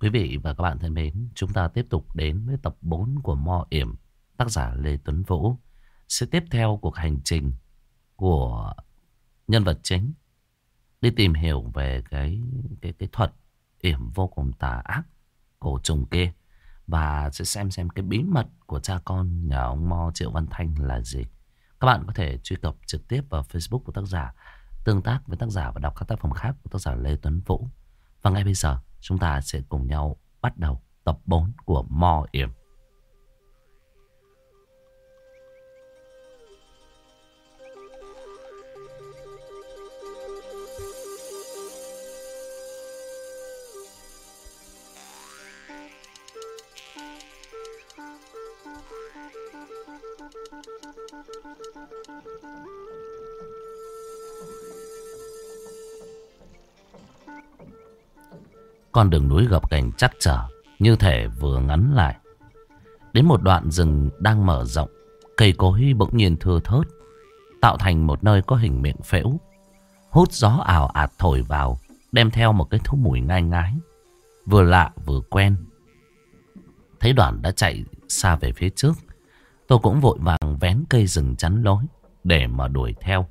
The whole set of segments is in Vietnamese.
Quý vị và các bạn thân mến, chúng ta tiếp tục đến với tập 4 của Mo Yểm, tác giả Lê Tuấn Vũ. Sẽ tiếp theo cuộc hành trình của nhân vật chính đi tìm hiểu về cái cái cái thuật yểm vô cùng tà ác cổ trùng kia và sẽ xem xem cái bí mật của cha con nhà ông Mo Triệu Văn Thanh là gì. Các bạn có thể truy cập trực tiếp vào Facebook của tác giả, tương tác với tác giả và đọc các tác phẩm khác của tác giả Lê Tuấn Vũ. Và ngay bây giờ, chúng ta sẽ cùng nhau bắt đầu tập 4 của Mo Yểm. Con đường núi gập ghềnh chắc trở, Như thể vừa ngắn lại. Đến một đoạn rừng đang mở rộng, Cây cối bỗng nhiên thưa thớt, Tạo thành một nơi có hình miệng phễu. Hút gió ảo ạt thổi vào, Đem theo một cái thú mùi ngai ngái, Vừa lạ vừa quen. Thấy đoàn đã chạy xa về phía trước, Tôi cũng vội vàng vén cây rừng chắn lối Để mà đuổi theo.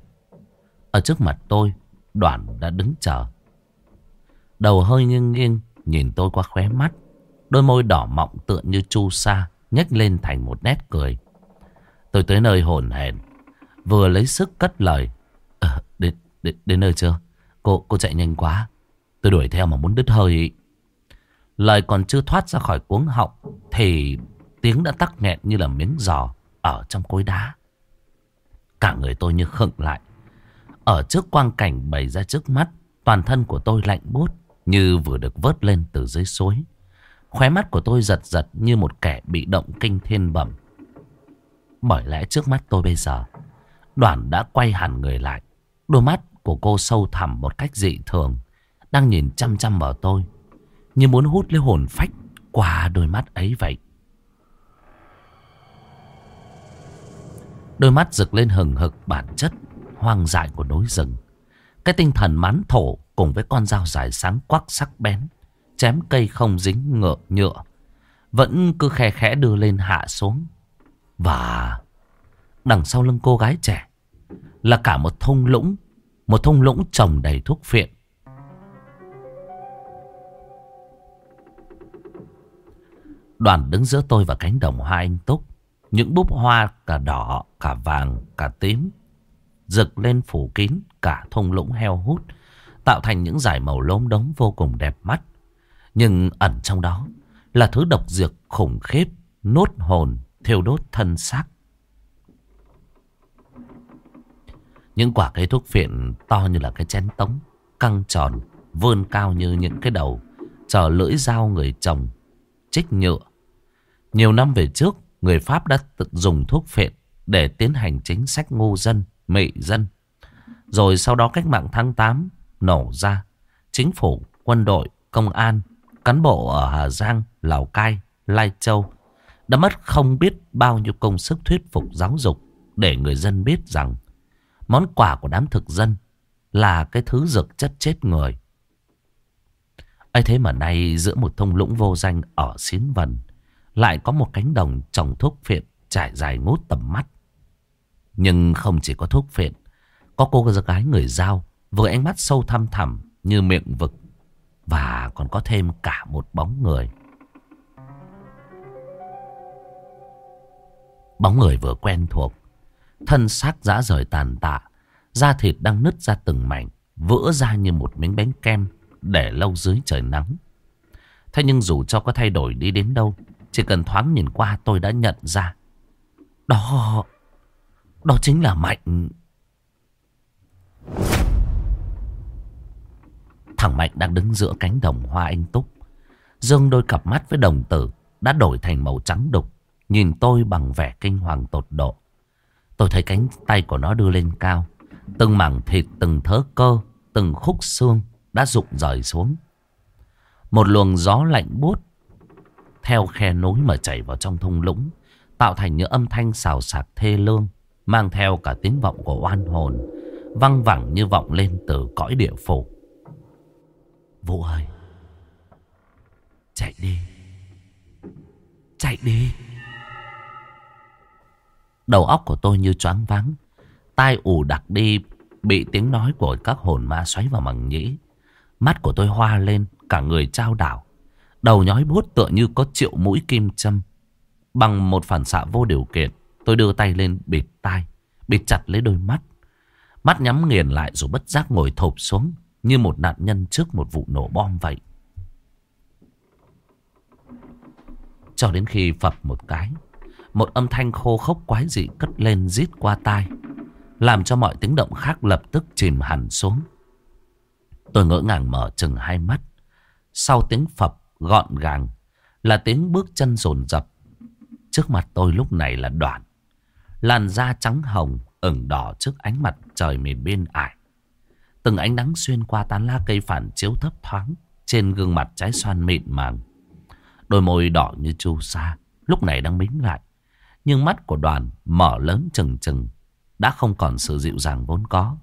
Ở trước mặt tôi, Đoàn đã đứng chờ. Đầu hơi nghiêng nghiêng Nhìn tôi qua khóe mắt. Đôi môi đỏ mọng tựa như chu sa nhếch lên thành một nét cười. Tôi tới nơi hồn hển Vừa lấy sức cất lời. À, đến, đến, đến nơi chưa? Cô cô chạy nhanh quá. Tôi đuổi theo mà muốn đứt hơi Lời còn chưa thoát ra khỏi cuống họng Thì tiếng đã tắc nghẹn như là miếng giò Ở trong cối đá. Cả người tôi như khựng lại. Ở trước quang cảnh bày ra trước mắt Toàn thân của tôi lạnh bút như vừa được vớt lên từ dưới suối. Khóe mắt của tôi giật giật như một kẻ bị động kinh thiên bẩm. Bởi lẽ trước mắt tôi bây giờ, đoàn đã quay hẳn người lại. Đôi mắt của cô sâu thẳm một cách dị thường, đang nhìn chăm chăm vào tôi, như muốn hút lấy hồn phách qua đôi mắt ấy vậy. Đôi mắt rực lên hừng hực bản chất hoang dại của núi rừng. Cái tinh thần mán thổ cùng với con dao dài sáng quắc sắc bén, chém cây không dính ngựa nhựa, vẫn cứ khe khẽ đưa lên hạ xuống. Và đằng sau lưng cô gái trẻ là cả một thung lũng, một thung lũng trồng đầy thuốc phiện. Đoàn đứng giữa tôi và cánh đồng hoa anh túc. Những búp hoa cả đỏ, cả vàng, cả tím. Rực lên phủ kín cả thung lũng heo hút tạo thành những dải màu lốm đống vô cùng đẹp mắt. Nhưng ẩn trong đó là thứ độc dược khủng khiếp, nốt hồn, thiêu đốt thân xác. Những quả cây thuốc phiện to như là cái chén tống, căng tròn, vươn cao như những cái đầu, chờ lưỡi dao người chồng, trích nhựa. Nhiều năm về trước, người Pháp đã tự dùng thuốc phiện để tiến hành chính sách ngu dân, mị dân. Rồi sau đó cách mạng tháng 8 nổ ra. Chính phủ, quân đội, công an, cán bộ ở Hà Giang, Lào Cai, Lai Châu đã mất không biết bao nhiêu công sức thuyết phục giáo dục để người dân biết rằng món quà của đám thực dân là cái thứ dược chất chết người. ấy thế mà nay giữa một thung lũng vô danh ở Xín Vần lại có một cánh đồng trồng thuốc phiện trải dài ngút tầm mắt. Nhưng không chỉ có thuốc phiện, có cô gái người giao với ánh mắt sâu thăm thẳm như miệng vực và còn có thêm cả một bóng người. Bóng người vừa quen thuộc, thân xác dã rời tàn tạ, da thịt đang nứt ra từng mảnh, vỡ ra như một miếng bánh kem để lâu dưới trời nắng. Thế nhưng dù cho có thay đổi đi đến đâu, chỉ cần thoáng nhìn qua tôi đã nhận ra. Đó, đó chính là Mạnh. Thằng Mạnh đang đứng giữa cánh đồng hoa anh túc. Dương đôi cặp mắt với đồng tử đã đổi thành màu trắng đục. Nhìn tôi bằng vẻ kinh hoàng tột độ. Tôi thấy cánh tay của nó đưa lên cao. Từng mảng thịt, từng thớ cơ, từng khúc xương đã rụng rời xuống. Một luồng gió lạnh buốt theo khe núi mà chảy vào trong thung lũng, tạo thành những âm thanh xào xạc thê lương, mang theo cả tiếng vọng của oan hồn, văng vẳng như vọng lên từ cõi địa phủ. Vũ ơi chạy đi. Đầu óc của tôi như choáng váng. Tai ù đặc đi bị tiếng nói của các hồn ma xoáy vào màng nhĩ. Mắt của tôi hoa lên, cả người trao đảo. Đầu nhói bút tựa như có triệu mũi kim châm. Bằng một phản xạ vô điều kiện, tôi đưa tay lên bịt tai, bịt chặt lấy đôi mắt. Mắt nhắm nghiền lại rồi bất giác ngồi thộp xuống như một nạn nhân trước một vụ nổ bom vậy. Cho đến khi phập một cái, một âm thanh khô khốc quái dị cất lên rít qua tai, làm cho mọi tiếng động khác lập tức chìm hẳn xuống. Tôi ngỡ ngàng mở chừng hai mắt. Sau tiếng phập gọn gàng là tiếng bước chân rồn rập. Trước mặt tôi lúc này là đoạn. Làn da trắng hồng ửng đỏ trước ánh mặt trời miền biên ải. Từng ánh nắng xuyên qua tán lá cây phản chiếu thấp thoáng trên gương mặt trái xoan mịn màng. Đôi môi đỏ như chu sa, lúc này đang mím lại. Nhưng mắt của đoàn mở lớn chừng chừng đã không còn sự dịu dàng vốn có.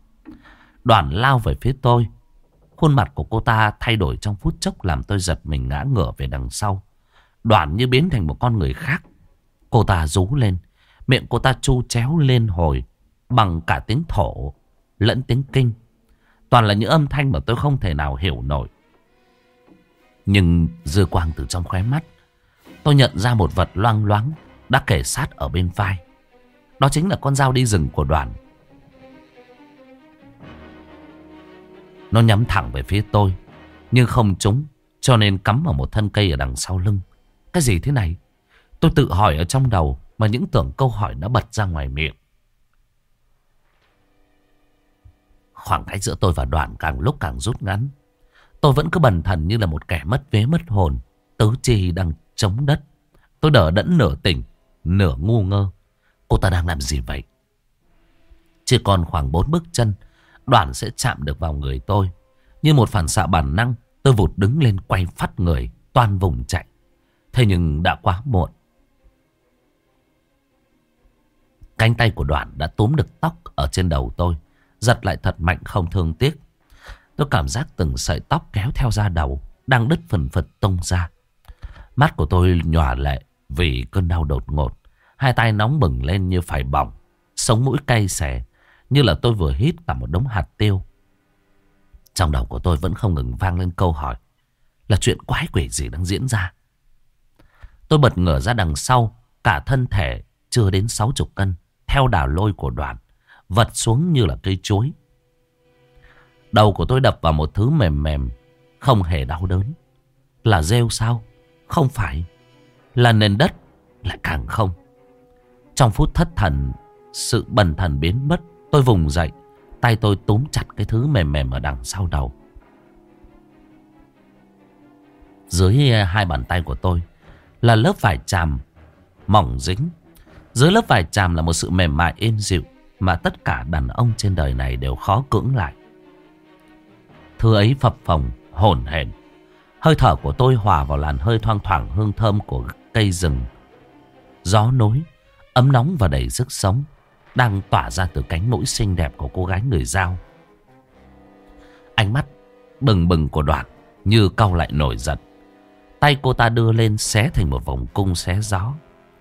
Đoàn lao về phía tôi, Khuôn mặt của cô ta thay đổi trong phút chốc làm tôi giật mình ngã ngửa về đằng sau. đoàn như biến thành một con người khác. Cô ta rú lên. Miệng cô ta chu chéo lên hồi, bằng cả tiếng thổ lẫn tiếng kinh. Toàn là những âm thanh mà tôi không thể nào hiểu nổi. Nhưng dư quang từ trong khóe mắt. Tôi nhận ra một vật loang loáng đã kể sát ở bên vai. Đó chính là con dao đi rừng của đoàn. Nó nhắm thẳng về phía tôi, Nhưng không trúng, Cho nên cắm vào một thân cây ở đằng sau lưng Cái gì thế này Tôi tự hỏi ở trong đầu mà những tưởng câu hỏi đã bật ra ngoài miệng Khoảng cách giữa tôi và đoàn càng lúc càng rút ngắn Tôi vẫn cứ bần thần như là một kẻ mất vế mất hồn Tứ chi đang chống đất Tôi đỡ đẫn nửa tỉnh Nửa ngu ngơ Cô ta đang làm gì vậy Chỉ còn khoảng bốn bước chân Đoàn sẽ chạm được vào người tôi. Như một phản xạ bản năng, tôi vụt đứng lên quay phát người, toàn vùng chạy. Thế nhưng đã quá muộn. Cánh tay của đoàn đã túm được tóc ở trên đầu tôi. Giật lại thật mạnh không thương tiếc. Tôi cảm giác từng sợi tóc kéo theo da đầu, đang đứt phần phật tông ra. Mắt của tôi nhòa lệ vì cơn đau đột ngột. Hai tay nóng bừng lên như phải bỏng. Sống mũi cay xè. Như là tôi vừa hít cả một đống hạt tiêu. Trong đầu của tôi vẫn không ngừng vang lên câu hỏi. Là chuyện quái quỷ gì đang diễn ra? Tôi bật ngửa ra đằng sau. Cả thân thể chưa đến 60 cân. Theo đà lôi của đoàn. Vật xuống như là cây chuối. Đầu của tôi đập vào một thứ mềm mềm. Không hề đau đớn. Là rêu sao? Không phải. Là nền đất. Lại càng không. Trong phút thất thần. Sự bần thần biến mất Tôi vùng dậy Tay tôi túm chặt cái thứ mềm mềm ở đằng sau đầu Dưới eh, hai bàn tay của tôi Là lớp vải chàm, Mỏng dính dưới lớp vải tràm là một sự mềm mại, êm dịu Mà tất cả đàn ông trên đời này đều khó cưỡng lại Thứ ấy phập phồng hồn hển Hơi thở của tôi hòa vào làn hơi thoang thoảng hương thơm của cây rừng Gió nối, Ấm nóng và đầy sức sống đang tỏa ra từ cánh mũi xinh đẹp của cô gái người giao. Ánh mắt bừng bừng của đoạn như cau lại nổi giận. Tay cô ta đưa lên xé thành một vòng cung xé gió.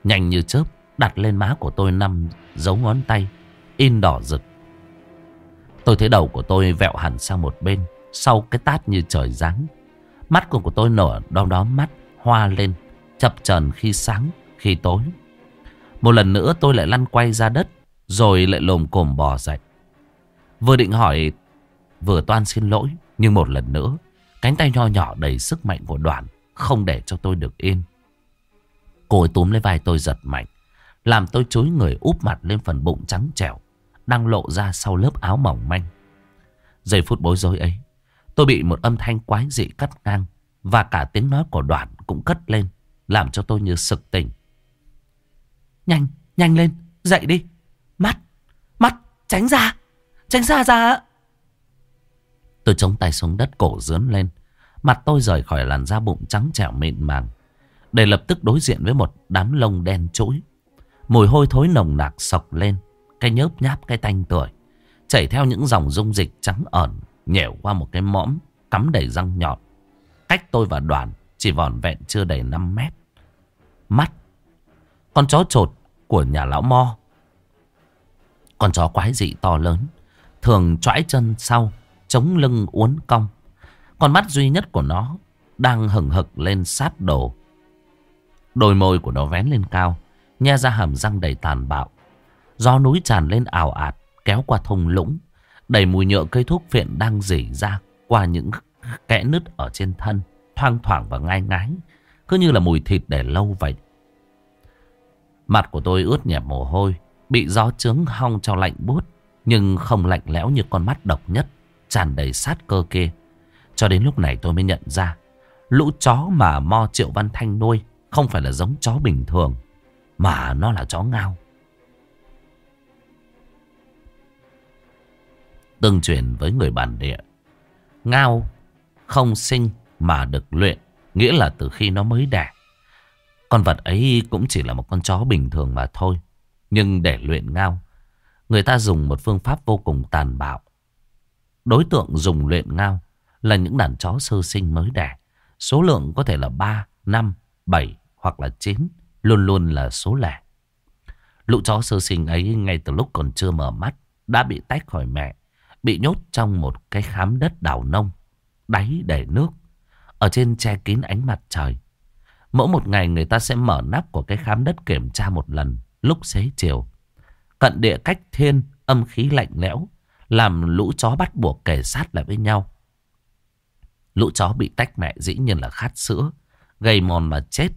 Nhanh như chớp đặt lên má của tôi năm dấu ngón tay, in đỏ rực. Tôi thấy đầu của tôi vẹo hẳn sang một bên sau cái tát như trời giáng. Mắt của của tôi nở đom đó mắt hoa lên, chập chờn khi sáng, khi tối. Một lần nữa tôi lại lăn quay ra đất, rồi lại lồm cồm bò dậy Vừa định hỏi, Vừa toan xin lỗi, Nhưng một lần nữa, Cánh tay nho nhỏ đầy sức mạnh của đoàn Không để cho tôi được yên Cô ấy túm lấy vai tôi giật mạnh làm tôi chối người úp mặt lên phần bụng trắng trẻo Đang lộ ra sau lớp áo mỏng manh Giây phút bối rối ấy Tôi bị một âm thanh quái dị cắt ngang Và cả tiếng nói của đoạn cũng cất lên Làm cho tôi như sực tỉnh Nhanh, nhanh lên, dậy đi Mắt, mắt, tránh ra, tránh ra ra. Tôi chống tay xuống đất cổ dướn lên. Mặt tôi rời khỏi làn da bụng trắng trẻo mịn màng. Để lập tức đối diện với một đám lông đen trũi. Mùi hôi thối nồng nặc sọc lên. Cái nhớp nháp cái tanh tuổi. Chảy theo những dòng dung dịch trắng ẩn. Nhẻo qua một cái mõm cắm đầy răng nhọn. Cách tôi và đoàn chỉ vòn vẹn chưa đầy 5 mét. Mắt Con chó trột của nhà lão Mo. Con chó quái dị to lớn. Thường trõi chân sau, chống lưng uốn cong. Con mắt duy nhất của nó đang hừng hực lên sát đồ. Đôi môi của nó vén lên cao, nhe ra hàm răng đầy tàn bạo. Gió núi tràn lên ảo ạt, kéo qua thung lũng, đầy mùi nhựa cây thuốc phiện đang rỉ ra qua những kẽ nứt ở trên thân, thoang thoảng và ngai ngái, cứ như là mùi thịt để lâu vậy. Mặt của tôi ướt nhẹp mồ hôi, bị gió trướng hong cho lạnh buốt, nhưng không lạnh lẽo như con mắt độc nhất, tràn đầy sát cơ kia. Cho đến lúc này tôi mới nhận ra, lũ chó mà Mo Triệu Văn Thanh nuôi không phải là giống chó bình thường, mà nó là chó ngao. Tương truyền với người bản địa, ngao không sinh mà được luyện, nghĩa là từ khi nó mới đẻ. Con vật ấy cũng chỉ là một con chó bình thường mà thôi. Nhưng để luyện ngao, người ta dùng một phương pháp vô cùng tàn bạo. Đối tượng dùng luyện ngao là những đàn chó sơ sinh mới đẻ. Số lượng có thể là 3, 5, 7 hoặc là 9, luôn luôn là số lẻ. Lũ chó sơ sinh ấy ngay từ lúc còn chưa mở mắt đã bị tách khỏi mẹ, bị nhốt trong một cái khám đất đảo nông, đáy để nước, ở trên che kín ánh mặt trời. Mỗi một ngày người ta sẽ mở nắp của cái khám đất kiểm tra một lần lúc xế chiều. Cận địa cách thiên, âm khí lạnh lẽo, làm lũ chó bắt buộc kề sát lại với nhau. Lũ chó bị tách mẹ dĩ nhiên là khát sữa, gầy mòn mà chết.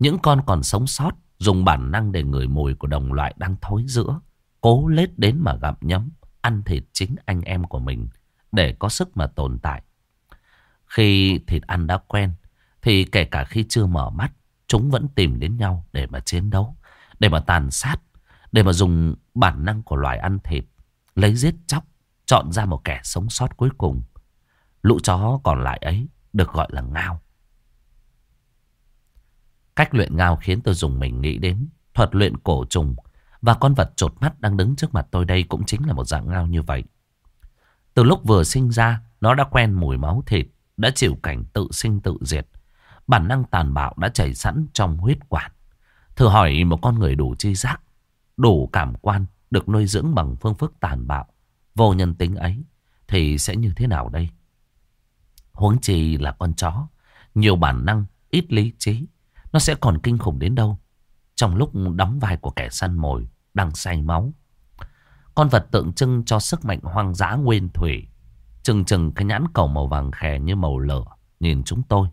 Những con còn sống sót dùng bản năng để ngửi mùi của đồng loại đang thối giữa, cố lết đến mà gặm nhấm, ăn thịt chính anh em của mình để có sức mà tồn tại. Khi thịt ăn đã quen, thì kể cả khi chưa mở mắt, chúng vẫn tìm đến nhau để mà chiến đấu, để mà tàn sát, để mà dùng bản năng của loài ăn thịt, lấy giết chóc, chọn ra một kẻ sống sót cuối cùng. Lũ chó còn lại ấy được gọi là ngao. Cách luyện ngao khiến tôi dùng mình nghĩ đến thuật luyện cổ trùng và con vật trột mắt đang đứng trước mặt tôi đây cũng chính là một dạng ngao như vậy. Từ lúc vừa sinh ra, nó đã quen mùi máu thịt, đã chịu cảnh tự sinh tự diệt. Bản năng tàn bạo đã chảy sẵn trong huyết quản. Thử hỏi một con người đủ chi giác, đủ cảm quan, được nuôi dưỡng bằng phương thức tàn bạo, vô nhân tính ấy, thì sẽ như thế nào đây? Huống chi là con chó, nhiều bản năng, ít lý trí, nó sẽ còn kinh khủng đến đâu? Trong lúc đóng vai của kẻ săn mồi, đang say máu. Con vật tượng trưng cho sức mạnh hoang dã nguyên thủy, chừng chừng cái nhãn cầu màu vàng khè như màu lửa, nhìn chúng tôi.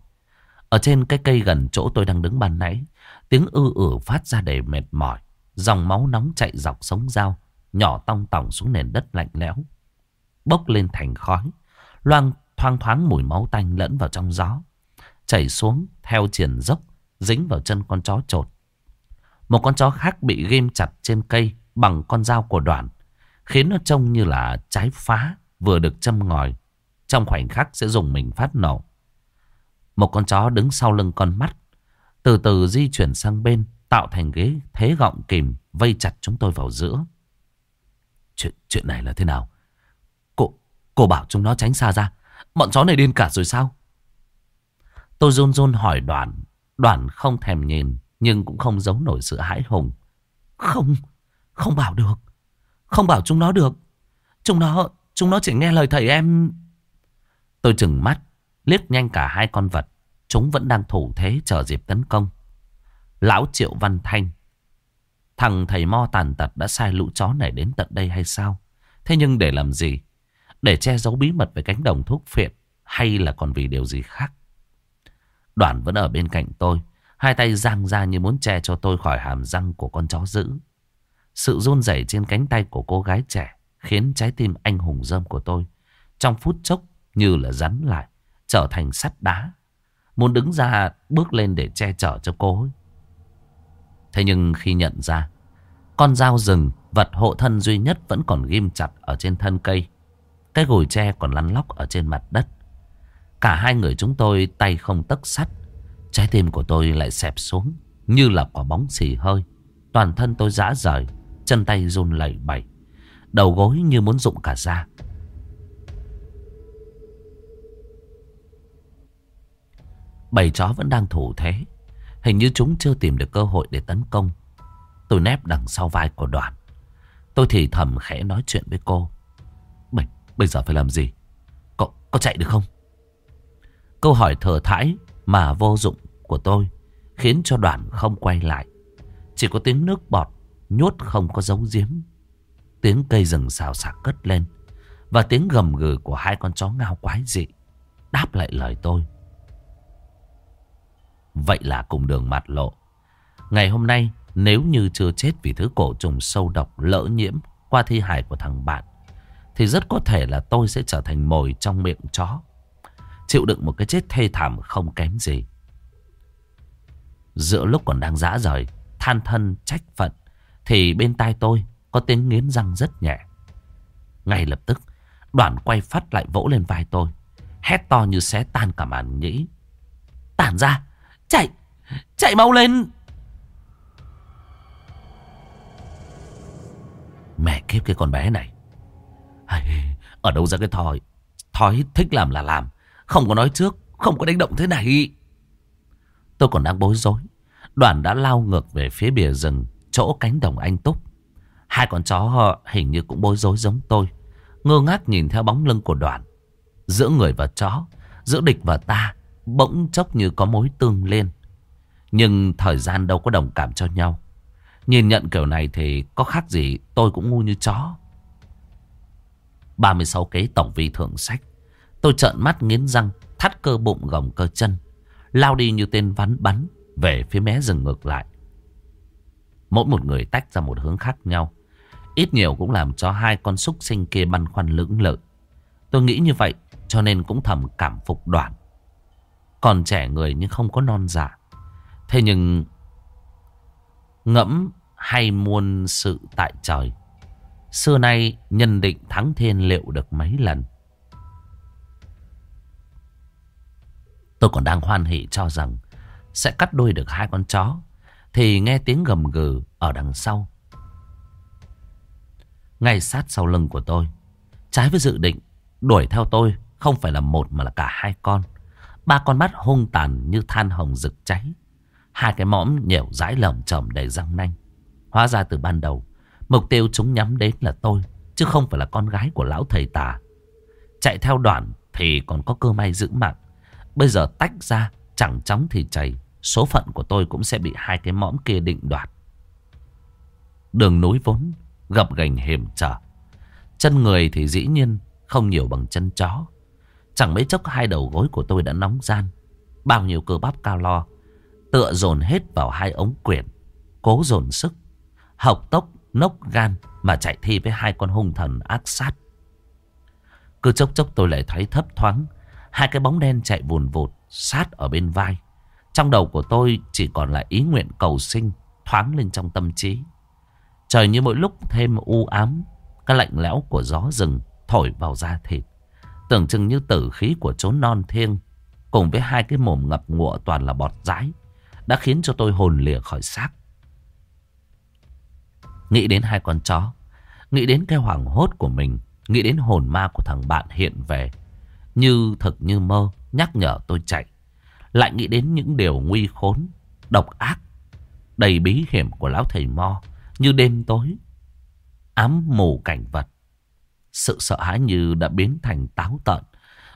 Ở trên cái cây gần chỗ tôi đang đứng ban nãy, tiếng ư ử phát ra để mệt mỏi. Dòng máu nóng chạy dọc sống dao, nhỏ tong tỏng xuống nền đất lạnh lẽo. Bốc lên thành khói, loang thoang thoáng mùi máu tanh lẫn vào trong gió. Chảy xuống theo triển dốc, dính vào chân con chó trột. Một con chó khác bị ghim chặt trên cây bằng con dao của đoàn, khiến nó trông như là trái phá vừa được châm ngòi. Trong khoảnh khắc sẽ dùng mình phát nổ. Một con chó đứng sau lưng con mắt. Từ từ di chuyển sang bên. Tạo thành ghế thế gọng kìm. Vây chặt chúng tôi vào giữa. Chuyện, chuyện này là thế nào? Cô, cô bảo chúng nó tránh xa ra. Bọn chó này điên cả rồi sao? Tôi run run hỏi đoàn. Đoàn không thèm nhìn. Nhưng cũng không giấu nổi sự hãi hùng. Không, không bảo được. Không bảo chúng nó được. Chúng nó, chúng nó chỉ nghe lời thầy em. Tôi chừng mắt Liếc nhanh cả hai con vật Chúng vẫn đang thủ thế chờ dịp tấn công Lão Triệu Văn Thanh Thằng thầy mo tàn tật đã sai lũ chó này đến tận đây hay sao Thế nhưng để làm gì Để che giấu bí mật về cánh đồng thuốc phiện Hay là còn vì điều gì khác Đoàn vẫn ở bên cạnh tôi Hai tay giang ra như muốn che cho tôi khỏi hàm răng của con chó dữ Sự run rẩy trên cánh tay của cô gái trẻ Khiến trái tim anh hùng dâm của tôi Trong phút chốc như là rắn lại trở thành sắt đá. Muốn đứng ra bước lên để che chở cho cô ấy. Thế nhưng khi nhận ra, con dao rừng, vật hộ thân duy nhất vẫn còn ghim chặt ở trên thân cây. Cái gùi tre còn lăn lóc ở trên mặt đất. Cả hai người chúng tôi tay không tấc sắt. Trái tim của tôi lại xẹp xuống như là quả bóng xì hơi. Toàn thân tôi rã rời, chân tay run lẩy bẩy. Đầu gối như muốn rụng cả ra. Bầy chó vẫn đang thủ thế. Hình như chúng chưa tìm được cơ hội để tấn công. Tôi nép đằng sau vai của đoàn. Tôi thì thầm khẽ nói chuyện với cô. Bây, bây giờ phải làm gì? Có, có chạy được không? Câu hỏi thờ thãi mà vô dụng của tôi khiến cho đoàn không quay lại. Chỉ có tiếng nước bọt nhốt không có dấu giếm. Tiếng cây rừng xào xạc cất lên. Và tiếng gầm gừ của hai con chó ngao quái dị đáp lại lời tôi. Vậy là cùng đường mặt lộ. Ngày hôm nay, nếu như chưa chết vì thứ cổ trùng sâu độc lỡ nhiễm qua thi hài của thằng bạn, thì rất có thể là tôi sẽ trở thành mồi trong miệng chó. Chịu đựng một cái chết thê thảm không kém gì. Giữa lúc còn đang dã rời, than thân trách phận thì bên tai tôi có tiếng nghiến răng rất nhẹ. Ngay lập tức, đoàn quay phát lại vỗ lên vai tôi. Hét to như xé tan cả màn nhĩ. Tản ra, chạy, chạy mau lên. Mẹ kiếp cái con bé này. Ở đâu ra cái thói, thói thích làm là làm. Không có nói trước, không có đánh động thế này. Tôi còn đang bối rối. Đoàn đã lao ngược về phía bìa rừng, chỗ cánh đồng anh Túc. Hai con chó họ hình như cũng bối rối giống tôi. Ngơ ngác nhìn theo bóng lưng của đoàn. Giữa người và chó, giữa địch và ta, bỗng chốc như có mối tương liên. Nhưng thời gian đâu có đồng cảm cho nhau. Nhìn nhận kiểu này thì có khác gì tôi cũng ngu như chó. 36 kế tổng vi thượng sách. Tôi trợn mắt nghiến răng, thắt cơ bụng gồng cơ chân. Lao đi như tên vắn bắn về phía mé rừng ngược lại. Mỗi một người tách ra một hướng khác nhau. Ít nhiều cũng làm cho hai con súc sinh kia băn khoăn lưỡng lự. Tôi nghĩ như vậy cho nên cũng thầm cảm phục đoạn. Còn trẻ người nhưng không có non dạ. Thế nhưng ngẫm hay muôn sự tại trời. Xưa nay nhân định thắng thiên liệu được mấy lần. Tôi còn đang hoan hỷ cho rằng sẽ cắt đuôi được hai con chó. Thì nghe tiếng gầm gừ ở đằng sau. Ngay sát sau lưng của tôi. Trái với dự định, đuổi theo tôi không phải là một mà là cả hai con. Ba con mắt hung tàn như than hồng rực cháy. Hai cái mõm nhẻo dãi lởm chởm đầy răng nanh. Hóa ra từ ban đầu, mục tiêu chúng nhắm đến là tôi, chứ không phải là con gái của lão thầy tà. Chạy theo đoạn thì còn có cơ may giữ mạng. Bây giờ tách ra, chẳng chóng thì chảy. Số phận của tôi cũng sẽ bị hai cái mõm kia định đoạt. Đường núi vốn gập gành hiểm trở. Chân người thì dĩ nhiên không nhiều bằng chân chó. Chẳng mấy chốc hai đầu gối của tôi đã nóng gian. Bao nhiêu cơ bắp cao lo. Tựa dồn hết vào hai ống quyển. Cố dồn sức. Học tốc, nốc gan mà chạy thi với hai con hung thần ác sát. Cứ chốc chốc tôi lại thấy thấp thoáng. Hai cái bóng đen chạy vùn vụt sát ở bên vai. Trong đầu của tôi chỉ còn lại ý nguyện cầu sinh thoáng lên trong tâm trí. Trời như mỗi lúc thêm u ám, cái lạnh lẽo của gió rừng thổi vào da thịt. Tưởng chừng như tử khí của chốn non thiêng, cùng với hai cái mồm ngập ngụa toàn là bọt rái, đã khiến cho tôi hồn lìa khỏi xác. Nghĩ đến hai con chó, nghĩ đến cái hoảng hốt của mình, nghĩ đến hồn ma của thằng bạn hiện về, như thực như mơ, nhắc nhở tôi chạy. Lại nghĩ đến những điều nguy khốn, độc ác, đầy bí hiểm của lão thầy Mo như đêm tối. Ám mù cảnh vật. Sự sợ hãi như đã biến thành táo tợn.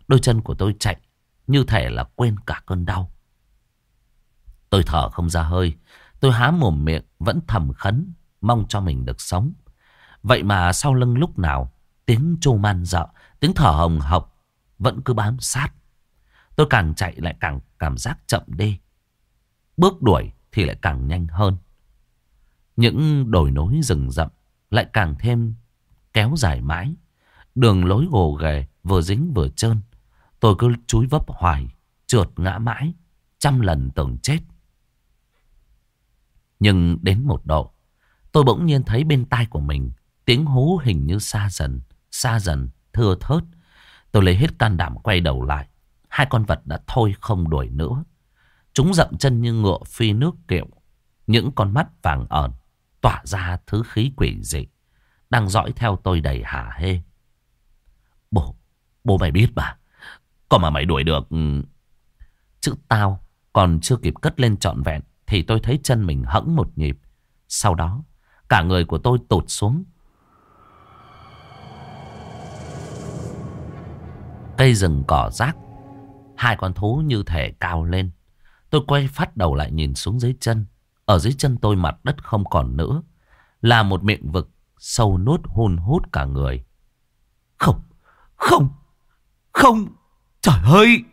Đôi chân của tôi chạy như thể là quên cả cơn đau. Tôi thở không ra hơi. Tôi há mồm miệng vẫn thầm khấn, mong cho mình được sống. Vậy mà sau lưng lúc nào, tiếng trô man dợ, tiếng thở hồng hộc vẫn cứ bám sát. Tôi càng chạy lại càng cảm giác chậm đi. Bước đuổi thì lại càng nhanh hơn. Những đồi nối rừng rậm lại càng thêm kéo dài mãi. Đường lối gồ ghề vừa dính vừa trơn. Tôi cứ chúi vấp hoài, trượt ngã mãi, trăm lần tưởng chết. Nhưng đến một độ, tôi bỗng nhiên thấy bên tai của mình tiếng hú hình như xa dần, xa dần, thưa thớt. Tôi lấy hết can đảm quay đầu lại. Hai con vật đã thôi không đuổi nữa. Chúng dậm chân như ngựa phi nước kiệu. Những con mắt vàng ẩn tỏa ra thứ khí quỷ dị. Đang dõi theo tôi đầy hả hê. Bố, bố mày biết mà. Còn mà mày đuổi được... Ừ. Chữ tao còn chưa kịp cất lên trọn vẹn. Thì tôi thấy chân mình hẫng một nhịp Sau đó Cả người của tôi tụt xuống Cây rừng cỏ rác. Hai con thú như thể cao lên. Tôi quay phát đầu lại nhìn xuống dưới chân. Ở dưới chân tôi mặt đất không còn nữa. Là một miệng vực Sâu nuốt hôn hút cả người. Không Không Không. Trời ơi!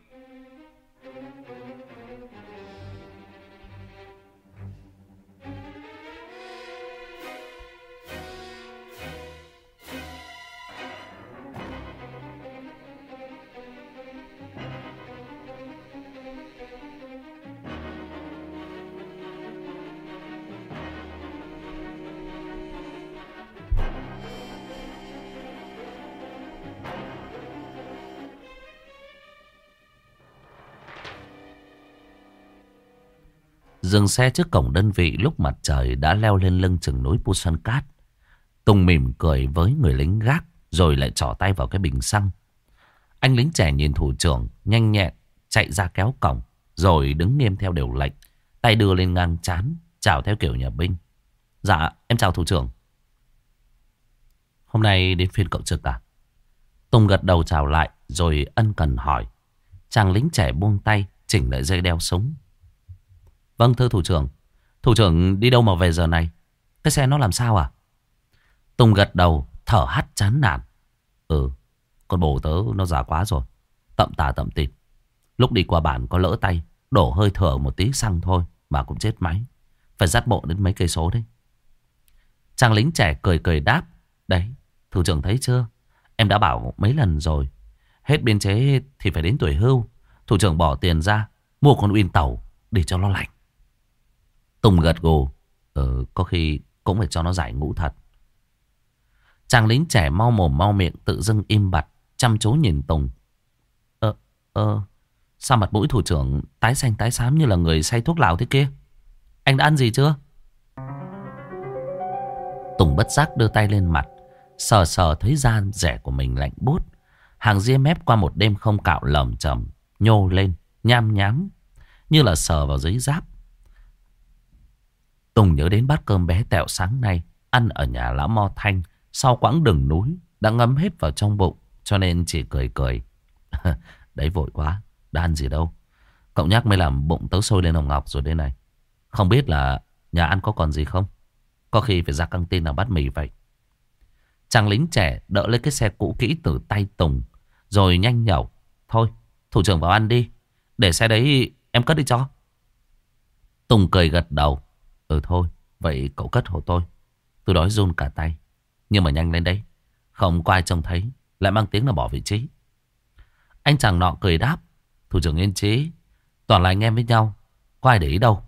Dừng xe trước cổng đơn vị lúc mặt trời đã leo lên lưng chừng núi Pusan Cát. Tùng mỉm cười với người lính gác, rồi lại trỏ tay vào cái bình xăng. Anh lính trẻ nhìn thủ trưởng, nhanh nhẹn, chạy ra kéo cổng, rồi đứng nghiêm theo điều lệnh. Tay đưa lên ngang chán, chào theo kiểu nhà binh. Dạ em chào thủ trưởng. Hôm nay đến phiên cậu trực à? Tùng gật đầu chào lại, rồi ân cần hỏi. Chàng lính trẻ buông tay, chỉnh lại dây đeo súng Vâng thưa thủ trưởng. Thủ trưởng đi đâu mà về giờ này? Cái xe nó làm sao à? Tùng gật đầu, thở hắt chán nản. Ừ Con bồ tớ nó già quá rồi. Tậm tà tậm tịt. Lúc đi qua bản có lỡ tay, Đổ hơi thở một tí xăng thôi Mà cũng chết máy. Phải dắt bộ đến mấy cây số đấy. Chàng lính trẻ cười cười đáp, Đấy, thủ trưởng thấy chưa? Em đã bảo mấy lần rồi. Hết biên chế thì phải đến tuổi hưu. Thủ trưởng bỏ tiền ra, Mua con uyên tàu để cho nó lạnh Tùng gật gù. Ờ, có khi cũng phải cho nó giải ngũ thật. Chàng lính trẻ mau mồm mau miệng tự dưng im bặt, chăm chú nhìn Tùng. Ờ, ờ, sao mặt mũi thủ trưởng tái xanh tái xám như là người say thuốc lào thế kia? Anh đã ăn gì chưa? Tùng bất giác đưa tay lên mặt, sờ sờ thấy da rẻ của mình lạnh bút. Hàng ria mép qua một đêm không cạo lầm chầm, nhô lên, nham nhám, như là sờ vào giấy giáp. Tùng nhớ đến bát cơm bé tẹo sáng nay ăn ở nhà lão Mo Thanh sau quãng đường núi đã ngấm hết vào trong bụng cho nên chỉ cười cười. Đấy vội quá, đã ăn gì đâu. Cậu nhắc mới làm bụng tớ sôi lên hồng ngọc rồi đây này. Không biết là nhà ăn có còn gì không? Có khi phải ra căng tin nào bắt mì vậy. Chàng lính trẻ đỡ lấy cái xe cũ kỹ từ tay Tùng rồi nhanh nhậu. Thôi, thủ trưởng vào ăn đi. Để xe đấy em cất đi cho. Tùng cười gật đầu. Ừ thôi, vậy cậu cất hộ tôi. Tôi đói run cả tay. Nhưng mà nhanh lên đấy. Không có ai trông thấy. Lại mang tiếng là bỏ vị trí. Anh chàng nọ cười đáp. Thủ trưởng yên trí. Toàn là anh em với nhau. Có ai để ý đâu.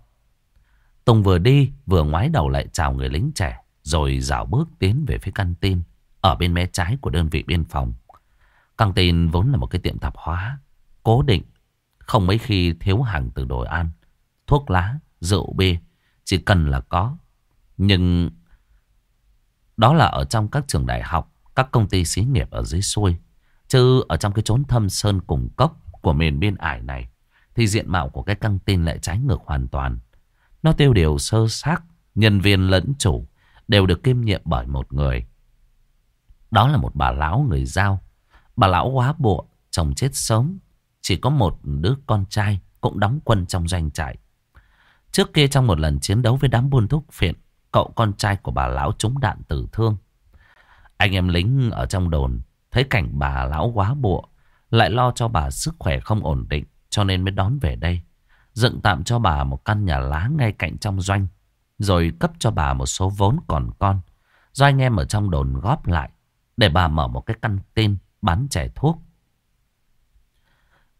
Tùng vừa đi vừa ngoái đầu lại chào người lính trẻ. Rồi dạo bước tiến về phía căn tin. Ở bên mé trái của đơn vị biên phòng. Căng tin vốn là một cái tiệm tạp hóa. Cố định. Không mấy khi thiếu hàng từ đồ ăn. Thuốc lá, rượu bia chỉ cần là có. Nhưng đó là ở trong các trường đại học, các công ty xí nghiệp ở dưới xuôi. Chứ ở trong cái chốn thâm sơn cùng cốc của miền biên ải này, thì diện mạo của cái căng tin lại trái ngược hoàn toàn. Nó tiêu điều sơ xác, nhân viên lẫn chủ đều được kiêm nhiệm bởi một người. Đó là một bà lão người giao. Bà lão quá bộ, chồng chết sớm. Chỉ có một đứa con trai cũng đóng quân trong doanh trại. Trước kia trong một lần chiến đấu với đám buôn thuốc phiện, cậu con trai của bà lão trúng đạn tử thương. Anh em lính ở trong đồn thấy cảnh bà lão quá bộ, lại lo cho bà sức khỏe không ổn định, cho nên mới đón về đây. Dựng tạm cho bà một căn nhà lá ngay cạnh trong doanh, rồi cấp cho bà một số vốn còn con. Do anh em ở trong đồn góp lại, để bà mở một cái căn tin bán trẻ thuốc.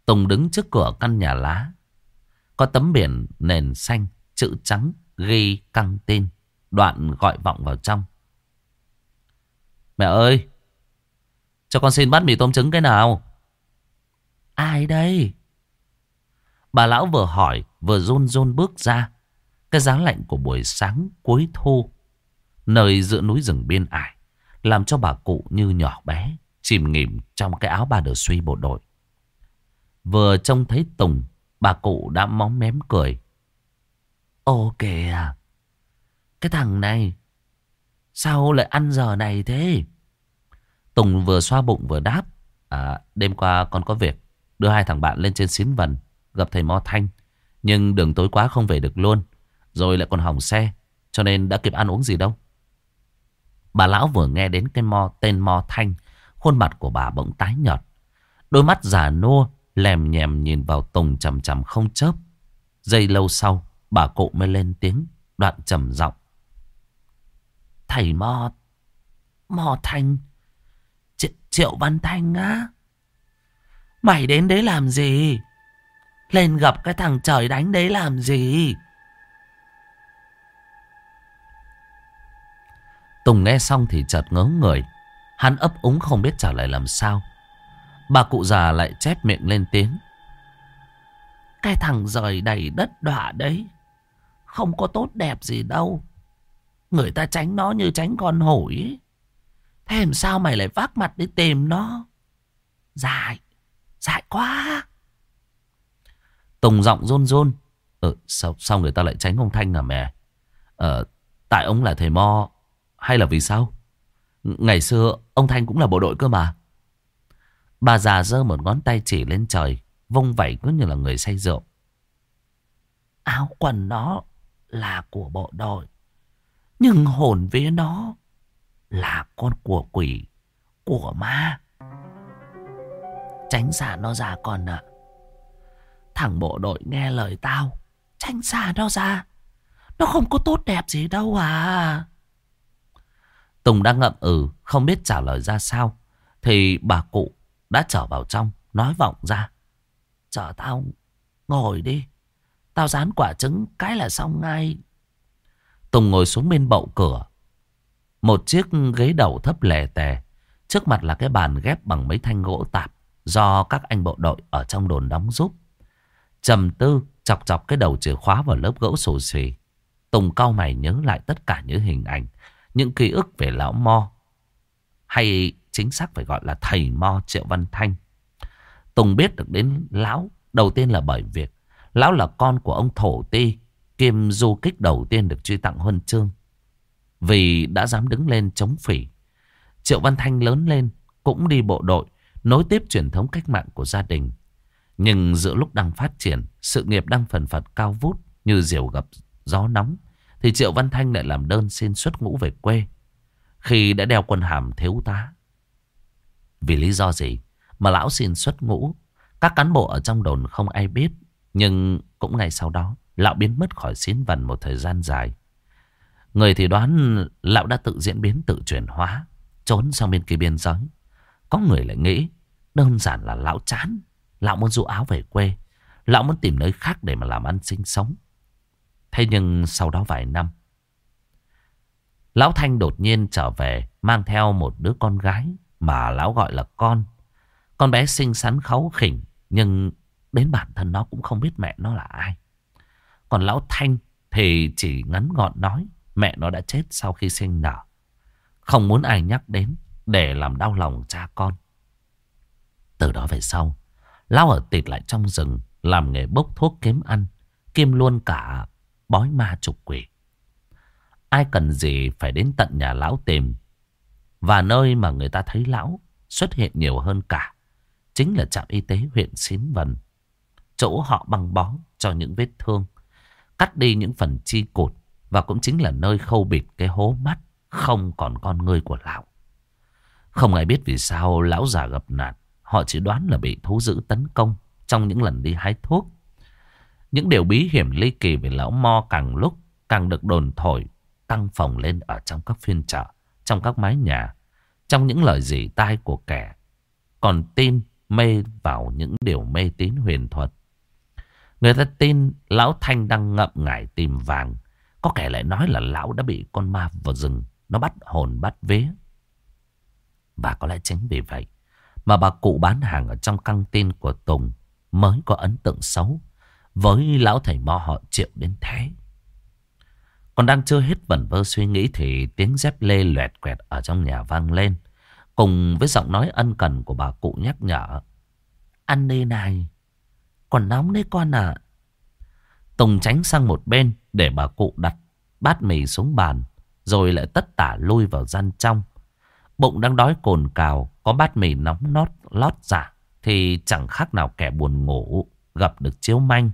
Tùng đứng trước cửa căn nhà lá, có tấm biển nền xanh, chữ trắng, ghi căng tin. Đoạn gọi vọng vào trong. Mẹ ơi! Cho con xin bát mì tôm trứng cái nào? Ai đây? Bà lão vừa hỏi, vừa run run bước ra. Cái giá lạnh của buổi sáng cuối thu. Nơi giữa núi rừng biên ải. Làm cho bà cụ như nhỏ bé. Chìm nghỉm trong cái áo ba đờ suy bộ đội. Vừa trông thấy Tùng Bà cụ đã móng mém cười. Ô kìa. Cái thằng này. Sao lại ăn giờ này thế? Tùng vừa xoa bụng vừa đáp. À, đêm qua con có việc. Đưa hai thằng bạn lên trên xín vần. Gặp thầy Mo Thanh. Nhưng đường tối quá không về được luôn. Rồi lại còn hỏng xe. Cho nên đã kịp ăn uống gì đâu. Bà lão vừa nghe đến cái mo tên Mo Thanh. Khuôn mặt của bà bỗng tái nhợt. Đôi mắt già nua lèm nhèm nhìn vào Tùng chầm chầm không chớp. Giây lâu sau, bà cụ mới lên tiếng, đoạn trầm giọng. Thầy mò mò Thanh, Tri Triệu Văn Thanh á. Mày đến đấy làm gì? Lên gặp cái thằng trời đánh đấy làm gì? Tùng nghe xong thì chợt ngớ người. Hắn ấp úng không biết trả lời làm sao. Bà cụ già lại chép miệng lên tiếng. Cái thằng rời đầy đất đọa đấy. Không có tốt đẹp gì đâu. Người ta tránh nó như tránh con hổi. Thế làm sao mày lại vác mặt đi tìm nó? dại, dại quá. Tùng giọng rôn rôn. Ừ, sao, sao người ta lại tránh ông Thanh à mẹ? Ờ, tại ông là thầy Mo hay là vì sao? Ngày xưa ông Thanh cũng là bộ đội cơ mà. Bà già giơ một ngón tay chỉ lên trời, vung vẩy cứ như là người say rượu. Áo quần nó là của bộ đội, nhưng hồn vía nó là con của quỷ, của ma. Tránh xa nó ra con ạ. Thằng bộ đội nghe lời tao, tránh xa nó ra. Nó không có tốt đẹp gì đâu à. Tùng đang ngậm ừ, không biết trả lời ra sao. Thì bà cụ đã trở vào trong, nói vọng ra. Chờ tao ngồi đi. Tao dán quả trứng cái là xong ngay. Tùng ngồi xuống bên bậu cửa. Một chiếc ghế đầu thấp lè tè. Trước mặt là cái bàn ghép bằng mấy thanh gỗ tạp. Do các anh bộ đội ở trong đồn đóng giúp. trầm tư chọc chọc cái đầu chìa khóa vào lớp gỗ sổ xì. Tùng cau mày nhớ lại tất cả những hình ảnh. Những ký ức về lão Mo. Hay chính xác phải gọi là thầy Mo Triệu Văn Thanh. Tùng biết được đến lão đầu tiên là bởi việc lão là con của ông Thổ Ti kiêm du kích đầu tiên được truy tặng huân chương. Vì đã dám đứng lên chống phỉ. Triệu Văn Thanh lớn lên cũng đi bộ đội nối tiếp truyền thống cách mạng của gia đình. Nhưng giữa lúc đang phát triển, sự nghiệp đang phần phật cao vút như diều gặp gió nóng, thì Triệu Văn Thanh lại làm đơn xin xuất ngũ về quê. Khi đã đeo quân hàm thiếu tá, vì lý do gì mà lão xin xuất ngũ. Các cán bộ ở trong đồn không ai biết. Nhưng cũng ngay sau đó, lão biến mất khỏi xín vần một thời gian dài. Người thì đoán lão đã tự diễn biến tự chuyển hóa, trốn sang bên kia biên giới. Có người lại nghĩ đơn giản là lão chán, lão muốn rũ áo về quê, lão muốn tìm nơi khác để mà làm ăn sinh sống. Thế nhưng sau đó vài năm, lão Thanh đột nhiên trở về mang theo một đứa con gái mà lão gọi là con. Con bé xinh xắn kháu khỉnh nhưng đến bản thân nó cũng không biết mẹ nó là ai. Còn lão Thanh thì chỉ ngắn gọn nói mẹ nó đã chết sau khi sinh nở. Không muốn ai nhắc đến để làm đau lòng cha con. Từ đó về sau, lão ở tịt lại trong rừng làm nghề bốc thuốc kiếm ăn, kiêm luôn cả bói ma trục quỷ. Ai cần gì phải đến tận nhà lão tìm và nơi mà người ta thấy lão xuất hiện nhiều hơn cả chính là trạm y tế huyện Xín Vân, Chỗ họ băng bó cho những vết thương, cắt đi những phần chi cụt và cũng chính là nơi khâu bịt cái hố mắt không còn con người của lão. Không ai biết vì sao lão già gặp nạn, họ chỉ đoán là bị thú dữ tấn công trong những lần đi hái thuốc. Những điều bí hiểm ly kỳ về lão Mo càng lúc càng được đồn thổi, tăng phòng lên ở trong các phiên chợ trong các mái nhà, trong những lời dỉ tai của kẻ, còn tin mê vào những điều mê tín huyền thuật. Người ta tin lão Thanh đang ngậm ngải tìm vàng, có kẻ lại nói là lão đã bị con ma vào rừng, nó bắt hồn bắt vế. Và có lẽ chính vì vậy mà bà cụ bán hàng ở trong căng tin của Tùng mới có ấn tượng xấu với lão thầy mo họ triệu đến thế. Còn đang chưa hết vẩn vơ suy nghĩ thì tiếng dép lê loẹt quẹt ở trong nhà vang lên. Cùng với giọng nói ân cần của bà cụ nhắc nhở. Ăn đi này, còn nóng đấy con ạ. Tùng tránh sang một bên để bà cụ đặt bát mì xuống bàn. Rồi lại tất tả lui vào gian trong. Bụng đang đói cồn cào, có bát mì nóng nót lót dạ. Thì chẳng khác nào kẻ buồn ngủ, gặp được chiếu manh.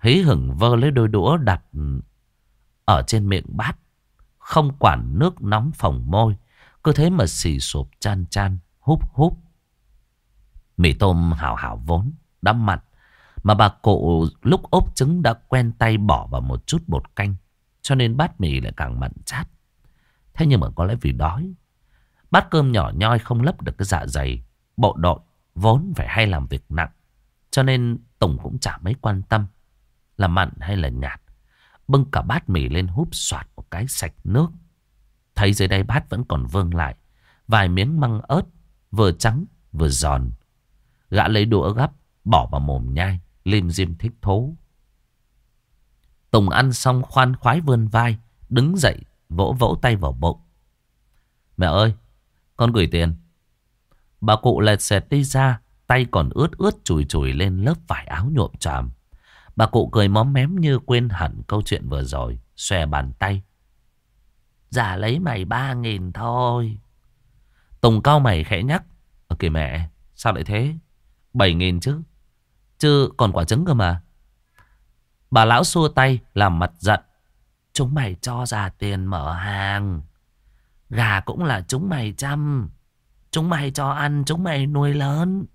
Hí hửng vơ lấy đôi đũa đặt ở trên miệng bát. Không quản nước nóng phồng môi. Cứ thế mà xì sụp chan chan, húp húp. Mì tôm hào hào vốn, đắm mặn. Mà bà cụ lúc ốp trứng đã quen tay bỏ vào một chút bột canh. Cho nên bát mì lại càng mặn chát. Thế nhưng mà có lẽ vì đói. Bát cơm nhỏ nhoi không lấp được cái dạ dày. Bộ đội vốn phải hay làm việc nặng. Cho nên Tùng cũng chả mấy quan tâm. Là mặn hay là nhạt. Bưng cả bát mì lên húp soạt một cái sạch nước. Thấy dưới đây bát vẫn còn vương lại. Vài miếng măng ớt. Vừa trắng vừa giòn. Gã lấy đũa gắp. Bỏ vào mồm nhai. Lim dim thích thú. Tùng ăn xong khoan khoái vươn vai. Đứng dậy vỗ vỗ tay vào bụng. Mẹ ơi, con gửi tiền. Bà cụ lẹt xẹt đi ra, tay còn ướt ướt chùi chùi lên lớp vải áo nhuộm tràm. Bà cụ cười móm mém như quên hẳn câu chuyện vừa rồi, xòe bàn tay. Giả lấy mày ba nghìn thôi. Tùng cao mày khẽ nhắc. Ờ kìa mẹ, sao lại thế? Bảy nghìn chứ. Chứ còn quả trứng cơ mà. Bà lão xua tay làm mặt giận. Chúng mày cho ra tiền mở hàng. Gà cũng là chúng mày chăm. Chúng mày cho ăn, chúng mày nuôi lớn.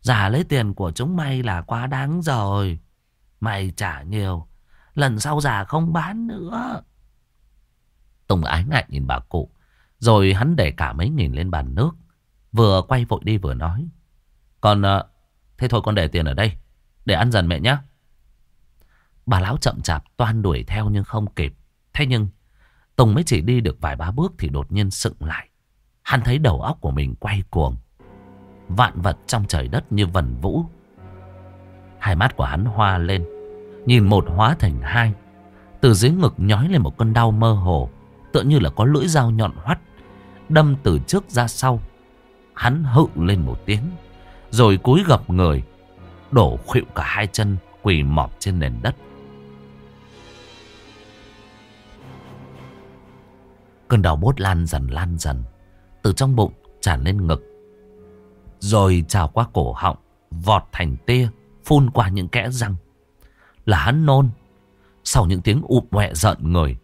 Giả lấy tiền của chúng mày là quá đáng rồi. Mày trả nhiều. Lần sau già không bán nữa. Tùng ái ngại nhìn bà cụ. Rồi hắn để cả mấy nghìn lên bàn nước. Vừa quay vội đi vừa nói. Còn ờ, thế thôi con để tiền ở đây. Để ăn dần mẹ nhé. Bà lão chậm chạp toan đuổi theo nhưng không kịp. Thế nhưng, Tùng mới chỉ đi được vài ba bước thì đột nhiên sựng lại. Hắn thấy đầu óc của mình quay cuồng. Vạn vật trong trời đất như vần vũ. Hai mắt của hắn hoa lên. Nhìn một hóa thành hai. Từ dưới ngực nhói lên một cơn đau mơ hồ. Tựa như là có lưỡi dao nhọn hoắt. Đâm từ trước ra sau. Hắn hự lên một tiếng. Rồi cúi gập người. Đổ khuỵu cả hai chân quỳ mọp trên nền đất. Cơn đau bốt lan dần lan dần. Từ trong bụng tràn lên ngực. Rồi trào qua cổ họng. Vọt thành tia. Phun qua những kẽ răng. Là hắn nôn. Sau những tiếng ụp quẹ giận người.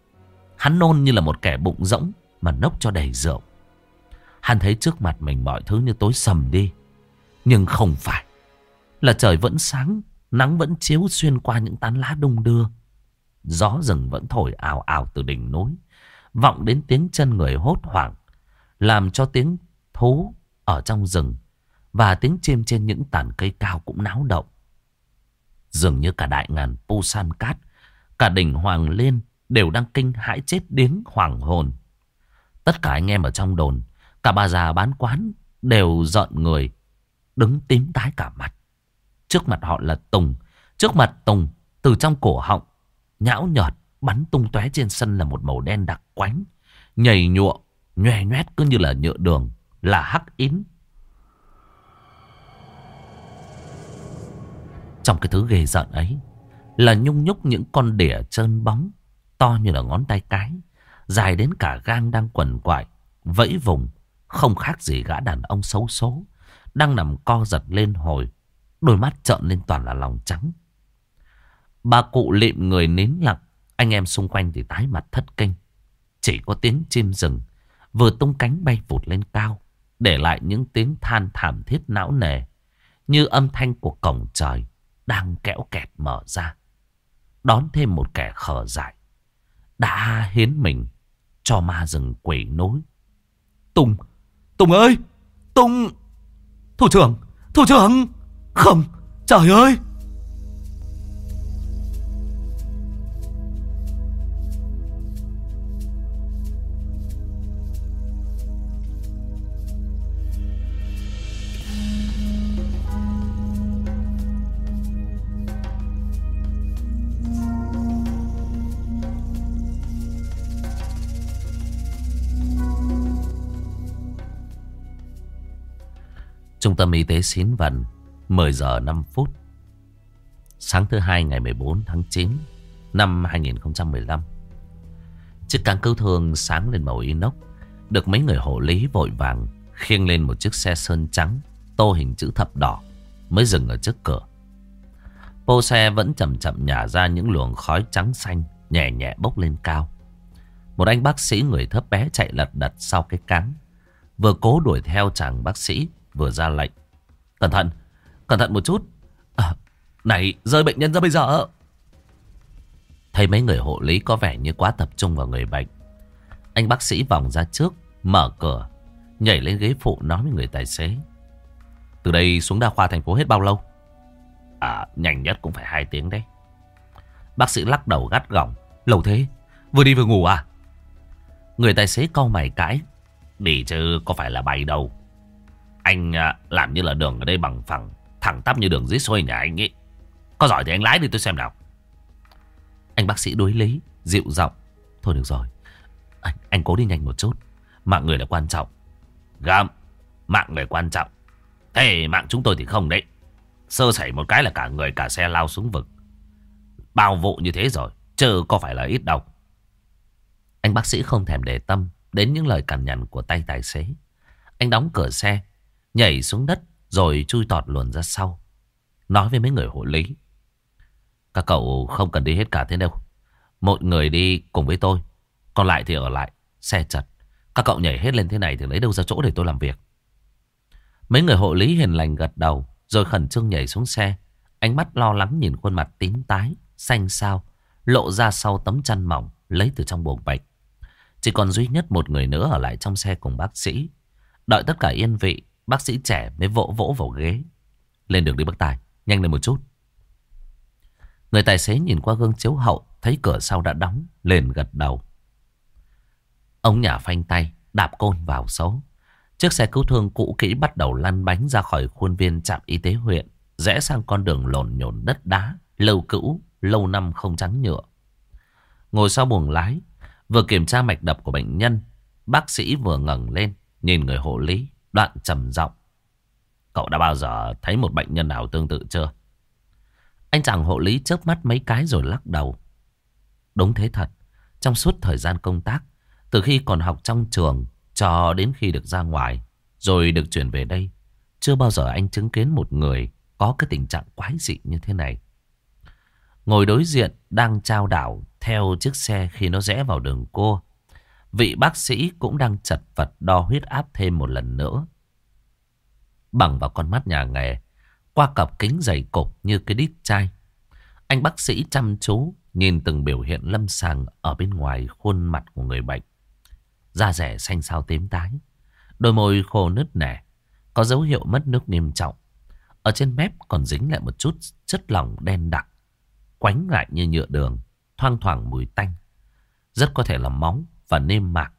Hắn nôn như là một kẻ bụng rỗng. Mà nốc cho đầy rượu. Hắn thấy trước mặt mình mọi thứ như tối sầm đi. Nhưng không phải. Là trời vẫn sáng. Nắng vẫn chiếu xuyên qua những tán lá đung đưa. Gió rừng vẫn thổi ào ào từ đỉnh núi. Vọng đến tiếng chân người hốt hoảng, Làm cho tiếng thú ở trong rừng Và tiếng chim trên những tàn cây cao cũng náo động Dường như cả đại ngàn pu san cát Cả đỉnh Hoàng Liên đều đang kinh hãi chết điếng hoàng hồn Tất cả anh em ở trong đồn Cả bà già bán quán đều giận người Đứng tím tái cả mặt Trước mặt họ là Tùng Trước mặt Tùng từ trong cổ họng Nhão nhọt Bắn tung tóe trên sân là một màu đen đặc quánh. Nhầy nhụa, nhòe nhoét cứ như là nhựa đường. Là hắc ín. Trong cái thứ ghê giận ấy. Là nhung nhúc những con đỉa trơn bóng. To như là ngón tay cái. Dài đến cả gang đang quần quại. Vẫy vùng. Không khác gì gã đàn ông xấu số. Đang nằm co giật lên hồi. Đôi mắt trợn lên toàn là lòng trắng. Bà cụ lịm người nín lặng, anh em xung quanh thì tái mặt thất kinh. Chỉ có tiếng chim rừng, vừa tung cánh bay vụt lên cao. Để lại những tiếng than thảm thiết não nề. Như âm thanh của cổng trời đang kẽo kẹt mở ra. Đón thêm một kẻ khờ dại. Đã hiến mình cho ma rừng quỷ nối. Tùng! Tùng ơi! Tùng! Thủ trưởng! Thủ trưởng! Không! Trời ơi! Trung tâm y tế Xín Vần 10 giờ 5 phút, Sáng thứ hai ngày 14 tháng 9 năm 2015 Chiếc càng cứu thương sáng lên màu inox, Được mấy người hộ lý vội vàng Khiêng lên một chiếc xe sơn trắng, Tô hình chữ thập đỏ, Mới dừng ở trước cửa. Pô xe vẫn chậm chậm nhả ra những luồng khói trắng xanh, Nhẹ nhẹ bốc lên cao. Một anh bác sĩ người thấp bé chạy lật đật sau cái cáng, Vừa cố đuổi theo chàng bác sĩ Vừa ra lệnh. Cẩn thận, cẩn thận một chút. À, Này, rơi bệnh nhân ra bây giờ Thấy mấy người hộ lý có vẻ như quá tập trung vào người bệnh Anh bác sĩ vòng ra trước Mở cửa Nhảy lên ghế phụ nói với người tài xế. Từ đây xuống đa khoa thành phố hết bao lâu? À nhanh nhất cũng phải hai tiếng đấy. Bác sĩ lắc đầu gắt gỏng. Lâu thế Vừa đi vừa ngủ à? Người tài xế cau mày cãi. Đi chứ có phải là bay đâu. Anh à, làm như là đường ở đây bằng phẳng Thẳng tắp như đường dưới xuôi nhà anh ấy. Có giỏi thì anh lái đi tôi xem nào. Anh bác sĩ đối lý Dịu giọng. Thôi được rồi Anh, anh cố đi nhanh một chút. Mạng người là quan trọng. Gầm Mạng người quan trọng. Thế mạng chúng tôi thì không đấy. Sơ sẩy một cái là cả người cả xe lao xuống vực. Bao vụ như thế rồi Chứ có phải là ít đâu. Anh bác sĩ không thèm để tâm Đến những lời cằn nhằn của tay tài xế. Anh đóng cửa xe Nhảy xuống đất Rồi chui tọt luồn ra sau. Nói với mấy người hộ lý Các cậu không cần đi hết cả thế đâu. Một người đi cùng với tôi Còn lại thì ở lại Xe chật. Các cậu nhảy hết lên thế này Thì lấy đâu ra chỗ để tôi làm việc? Mấy người hộ lý hiền lành gật đầu Rồi khẩn trương nhảy xuống xe. Ánh mắt lo lắng nhìn khuôn mặt tím tái Xanh xao Lộ ra sau tấm chăn mỏng Lấy từ trong buồng bệnh chỉ còn duy nhất một người nữa ở lại trong xe cùng bác sĩ. Đợi tất cả yên vị, bác sĩ trẻ mới vỗ vỗ vào ghế. Lên đường đi bác tài, nhanh lên một chút. Người tài xế nhìn qua gương chiếu hậu, thấy cửa sau đã đóng, lên gật đầu. Ông nhà phanh tay, đạp côn vào số Chiếc xe cứu thương cũ kỹ bắt đầu lăn bánh ra khỏi khuôn viên trạm y tế huyện, rẽ sang con đường lộn nhổn đất đá, lâu cũ, lâu năm không trắng nhựa. Ngồi sau buồng lái, Vừa kiểm tra mạch đập của bệnh nhân, bác sĩ vừa ngẩng lên, nhìn người hộ lý, đoạn trầm giọng. Cậu đã bao giờ thấy một bệnh nhân nào tương tự chưa? Anh chàng hộ lý chớp mắt mấy cái rồi lắc đầu. Đúng thế thật, trong suốt thời gian công tác, từ khi còn học trong trường cho đến khi được ra ngoài, rồi được chuyển về đây, chưa bao giờ anh chứng kiến một người có cái tình trạng quái dị như thế này. Ngồi đối diện đang trao đảo theo chiếc xe khi nó rẽ vào đường cô. Vị bác sĩ cũng đang chật vật đo huyết áp thêm một lần nữa. Bằng vào con mắt nhà nghề, qua cặp kính dày cục như cái đít chai. Anh bác sĩ chăm chú nhìn từng biểu hiện lâm sàng ở bên ngoài khuôn mặt của người bệnh. Da rẻ xanh xao tím tái, đôi môi khô nứt nẻ, có dấu hiệu mất nước nghiêm trọng. Ở trên mép còn dính lại một chút chất lỏng đen đặc, quánh lại như nhựa đường thoang thoảng mùi tanh. Rất có thể là móng và nêm mạc.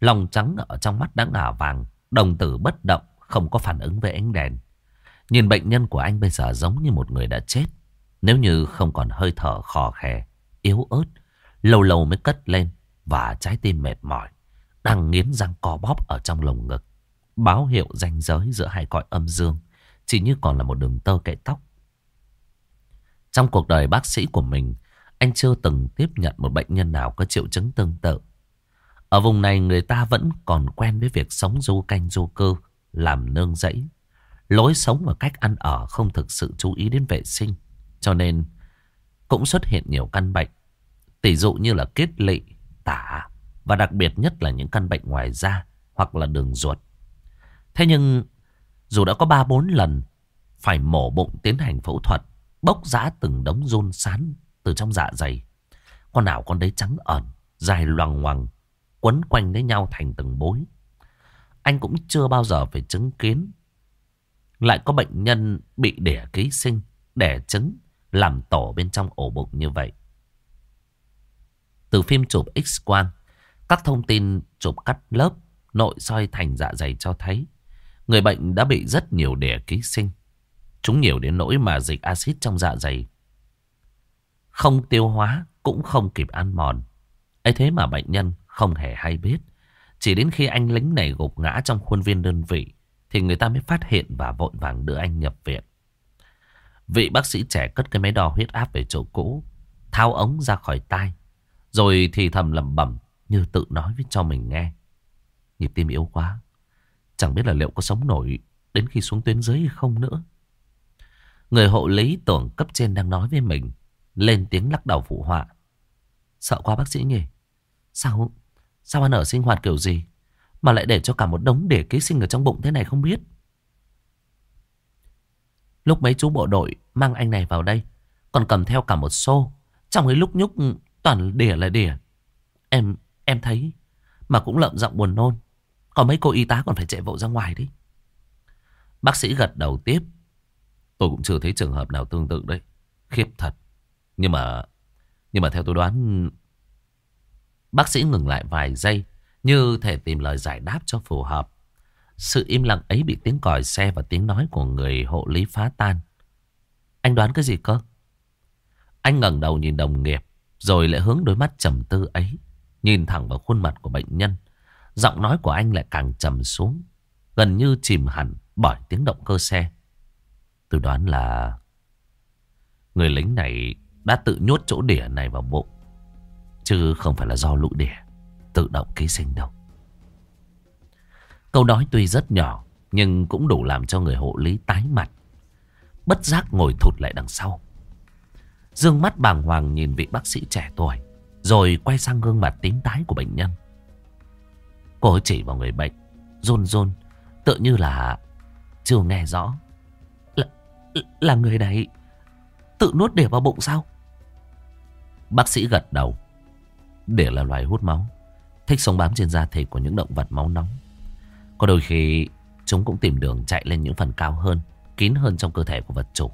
Lòng trắng ở trong mắt đã ngả vàng, đồng tử bất động, không có phản ứng với ánh đèn. Nhìn bệnh nhân của anh bây giờ giống như một người đã chết. Nếu như không còn hơi thở khò khè, yếu ớt, lâu lâu mới cất lên và trái tim mệt mỏi, đang nghiến răng co bóp ở trong lồng ngực. Báo hiệu ranh giới giữa hai cõi âm dương, chỉ như còn là một đường tơ kệ tóc. Trong cuộc đời bác sĩ của mình, anh chưa từng tiếp nhận một bệnh nhân nào có triệu chứng tương tự. Ở vùng này người ta vẫn còn quen với việc sống du canh du cư, làm nương rẫy. Lối sống và cách ăn ở không thực sự chú ý đến vệ sinh. Cho nên cũng xuất hiện nhiều căn bệnh. Tỷ dụ như là kết lị, tả và đặc biệt nhất là những căn bệnh ngoài da hoặc là đường ruột. Thế nhưng dù đã có 3-4 lần phải mổ bụng tiến hành phẫu thuật, bốc giã từng đống rôn sán từ trong dạ dày. Con nào con đấy trắng ẩn, dài loằng ngoằng, quấn quanh lấy nhau thành từng bối. Anh cũng chưa bao giờ phải chứng kiến. Lại có bệnh nhân bị đẻ ký sinh, đẻ trứng, làm tổ bên trong ổ bụng như vậy. Từ phim chụp X-quang, các thông tin chụp cắt lớp, nội soi thành dạ dày cho thấy người bệnh đã bị rất nhiều đẻ ký sinh. Chúng nhiều đến nỗi mà dịch axit trong dạ dày không tiêu hóa cũng không kịp ăn mòn. ấy thế mà bệnh nhân không hề hay biết. Chỉ đến khi anh lính này gục ngã trong khuôn viên đơn vị thì người ta mới phát hiện và vội vàng đưa anh nhập viện. Vị bác sĩ trẻ cất cái máy đo huyết áp về chỗ cũ. Tháo ống ra khỏi tai. Rồi thì thầm lẩm bẩm như tự nói với cho mình nghe. Nhịp tim yếu quá. Chẳng biết là liệu có sống nổi đến khi xuống tuyến dưới hay không nữa. Người hộ lý tưởng cấp trên đang nói với mình. Lên tiếng lắc đầu phụ họa. Sợ quá bác sĩ nhỉ? Sao, sao ăn ở sinh hoạt kiểu gì? Mà lại để cho cả một đống để ký sinh ở trong bụng thế này không biết. Lúc mấy chú bộ đội mang anh này vào đây. Còn cầm theo cả một xô. Trong cái lúc nhúc ừ, toàn đỉa là đỉa. Em, em thấy. Mà cũng lợm giọng buồn nôn. Còn mấy cô y tá còn phải chạy vội ra ngoài đi. Bác sĩ gật đầu tiếp. Tôi cũng chưa thấy trường hợp nào tương tự đấy. Khiếp thật. Nhưng mà... Nhưng mà theo tôi đoán... Bác sĩ ngừng lại vài giây. Như thể tìm lời giải đáp cho phù hợp. Sự im lặng ấy bị tiếng còi xe và tiếng nói của người hộ lý phá tan. Anh đoán cái gì cơ? Anh ngẩng đầu nhìn đồng nghiệp. Rồi lại hướng đôi mắt trầm tư ấy. Nhìn thẳng vào khuôn mặt của bệnh nhân. Giọng nói của anh lại càng trầm xuống. Gần như chìm hẳn bởi tiếng động cơ xe. Tôi đoán là người lính này đã tự nhốt chỗ đỉa này vào bụng. Chứ không phải là do lũ đỉa tự động ký sinh đâu. Câu nói tuy rất nhỏ nhưng cũng đủ làm cho người hộ lý tái mặt. Bất giác ngồi thụt lại đằng sau. Dương mắt bàng hoàng nhìn vị bác sĩ trẻ tuổi rồi quay sang gương mặt tím tái của bệnh nhân. Cô ấy chỉ vào người bệnh rôn rôn, tự như là chưa nghe rõ. Là, là người này tự nuốt để vào bụng sao? Bác sĩ gật đầu. Để là loài hút máu. Thích sống bám trên da thịt của những động vật máu nóng. Có đôi khi chúng cũng tìm đường chạy lên những phần cao hơn, kín hơn trong cơ thể của vật chủ.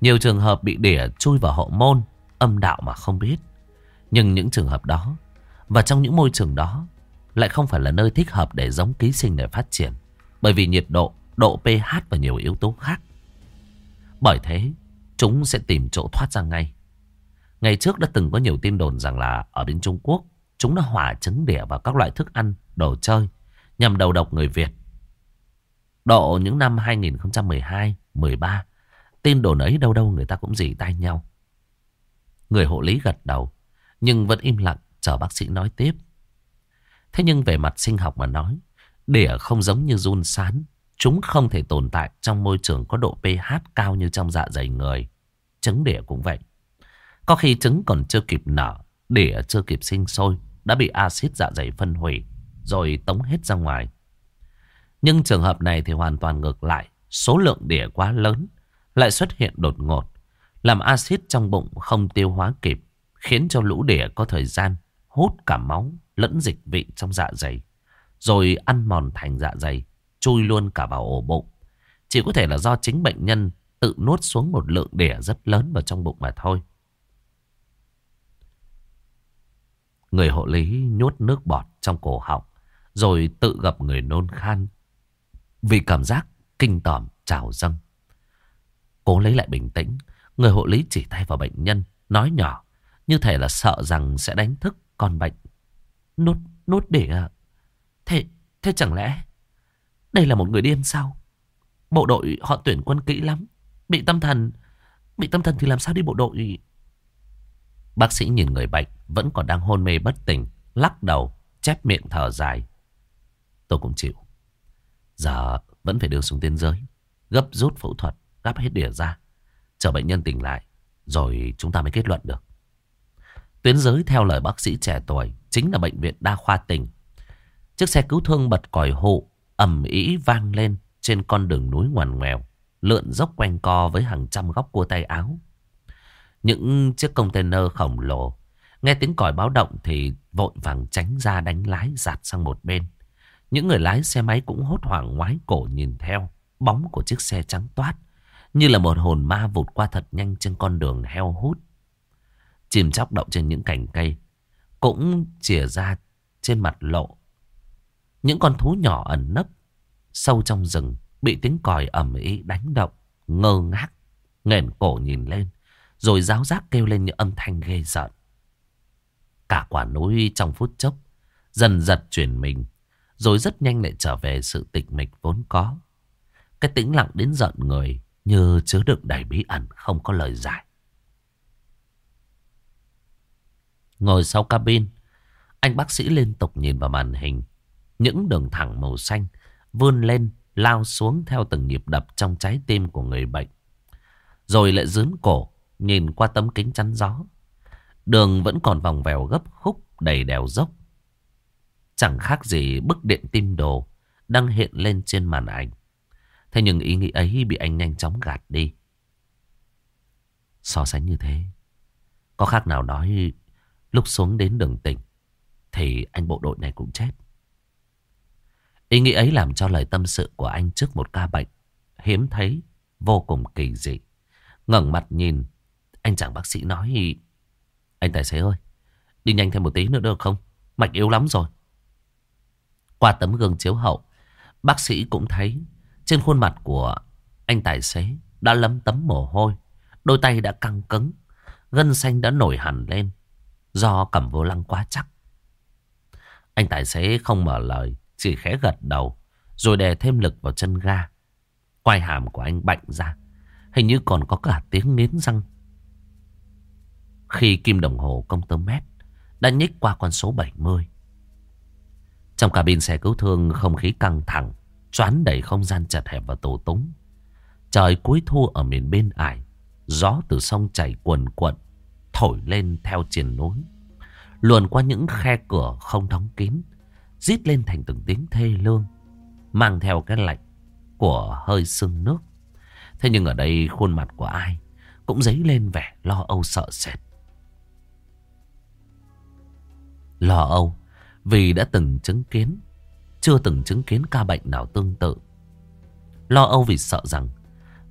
Nhiều trường hợp bị đỉa chui vào hậu môn, âm đạo mà không biết. Nhưng những trường hợp đó, và trong những môi trường đó, lại không phải là nơi thích hợp để giống ký sinh để phát triển. Bởi vì nhiệt độ, độ pH và nhiều yếu tố khác. Bởi thế, chúng sẽ tìm chỗ thoát ra ngay. Ngày trước đã từng có nhiều tin đồn rằng là ở bên Trung Quốc, chúng đã hỏa trứng đỉa vào các loại thức ăn, đồ chơi, nhằm đầu độc người Việt. Độ những năm 2012, 13, tin đồn ấy đâu đâu người ta cũng dì tay nhau. Người hộ lý gật đầu, nhưng vẫn im lặng chờ bác sĩ nói tiếp. Thế nhưng về mặt sinh học mà nói, đỉa không giống như run sán. Chúng không thể tồn tại trong môi trường có độ pH cao như trong dạ dày người. Trứng đỉa cũng vậy. Có khi trứng còn chưa kịp nở, đỉa chưa kịp sinh sôi, đã bị axit dạ dày phân hủy, rồi tống hết ra ngoài. Nhưng trường hợp này thì hoàn toàn ngược lại. Số lượng đỉa quá lớn, lại xuất hiện đột ngột, làm axit trong bụng không tiêu hóa kịp, khiến cho lũ đỉa có thời gian hút cả máu lẫn dịch vị trong dạ dày. Rồi ăn mòn thành dạ dày, chui luôn cả vào ổ bụng. Chỉ có thể là do chính bệnh nhân tự nuốt xuống một lượng đỉa rất lớn vào trong bụng mà thôi. Người hộ lý nhốt nước bọt trong cổ họng, rồi tự gặp người nôn khan. Vì cảm giác kinh tởm trào dâng. Cố lấy lại bình tĩnh, người hộ lý chỉ tay vào bệnh nhân, nói nhỏ, như thể là sợ rằng sẽ đánh thức con bệnh. Nốt, nốt để? À, thế, thế chẳng lẽ đây là một người điên sao? Bộ đội họ tuyển quân kỹ lắm. Bị tâm thần, bị tâm thần thì làm sao đi bộ đội? Bác sĩ nhìn người bệnh vẫn còn đang hôn mê bất tỉnh, lắc đầu, chép miệng thở dài. Tôi cũng chịu. Giờ vẫn phải đưa xuống tiên giới, gấp rút phẫu thuật, gắp hết đỉa ra, chờ bệnh nhân tỉnh lại, rồi chúng ta mới kết luận được. Tuyến giới theo lời bác sĩ trẻ tuổi chính là bệnh viện đa khoa tỉnh. Chiếc xe cứu thương bật còi hộ ầm ĩ vang lên trên con đường núi ngoằn ngoèo, lượn dốc quanh co với hàng trăm góc cua tay áo. Những chiếc container khổng lồ, nghe tiếng còi báo động thì vội vàng tránh ra đánh lái giạt sang một bên. Những người lái xe máy cũng hốt hoảng ngoái cổ nhìn theo bóng của chiếc xe trắng toát, như là một hồn ma vụt qua thật nhanh trên con đường heo hút. Chìm chóc động trên những cành cây, cũng chìa ra trên mặt lộ. Những con thú nhỏ ẩn nấp sâu trong rừng bị tiếng còi ầm ĩ đánh động, ngơ ngác, nghển cổ nhìn lên, rồi giáo giác kêu lên những âm thanh ghê rợn. Cả quả núi trong phút chốc dần giật chuyển mình, rồi rất nhanh lại trở về sự tịch mịch vốn có. Cái tĩnh lặng đến giận người Như chứa đựng đầy bí ẩn không có lời giải. Ngồi sau cabin, anh bác sĩ liên tục nhìn vào màn hình. Những đường thẳng màu xanh vươn lên, lao xuống theo từng nhịp đập trong trái tim của người bệnh. Rồi lại dướn cổ, nhìn qua tấm kính chắn gió. Đường vẫn còn vòng vèo gấp khúc đầy đèo dốc. Chẳng khác gì bức điện tim đồ đang hiện lên trên màn ảnh. Thế nhưng ý nghĩ ấy bị anh nhanh chóng gạt đi. So sánh như thế, có khác nào nói lúc xuống đến đường tỉnh thì anh bộ đội này cũng chết. Ý nghĩ ấy làm cho lời tâm sự của anh trước một ca bệnh hiếm thấy, vô cùng kỳ dị. ngẩng mặt nhìn, anh chàng bác sĩ nói Anh tài xế ơi, đi nhanh thêm một tí nữa được không? Mạch yếu lắm rồi. Qua tấm gương chiếu hậu, bác sĩ cũng thấy trên khuôn mặt của anh tài xế đã lấm tấm mồ hôi. Đôi tay đã căng cứng, gân xanh đã nổi hẳn lên do cầm vô lăng quá chắc. Anh tài xế không mở lời, chỉ khẽ gật đầu, rồi đè thêm lực vào chân ga. Quai hàm của anh bạnh ra, hình như còn có cả tiếng nghiến răng. Khi kim đồng hồ công tơ mét đã nhích qua con số 70. Trong cabin xe cứu thương không khí căng thẳng, choán đầy không gian chật hẹp và tổ túng. Trời cuối thu ở miền bên ải, gió từ sông chảy cuồn cuộn, thổi lên theo triền núi. Luồn qua những khe cửa không đóng kín, rít lên thành từng tiếng thê lương, mang theo cái lạnh của hơi sương nước. Thế nhưng ở đây khuôn mặt của ai cũng dấy lên vẻ lo âu sợ sệt. Lo âu vì đã từng chứng kiến, chưa từng chứng kiến ca bệnh nào tương tự. Lo âu vì sợ rằng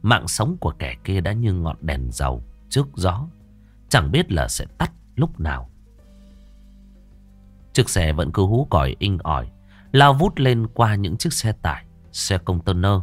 mạng sống của kẻ kia đã như ngọn đèn dầu trước gió, chẳng biết là sẽ tắt lúc nào. Chiếc xe vẫn cứ hú còi inh ỏi, lao vút lên qua những chiếc xe tải, xe container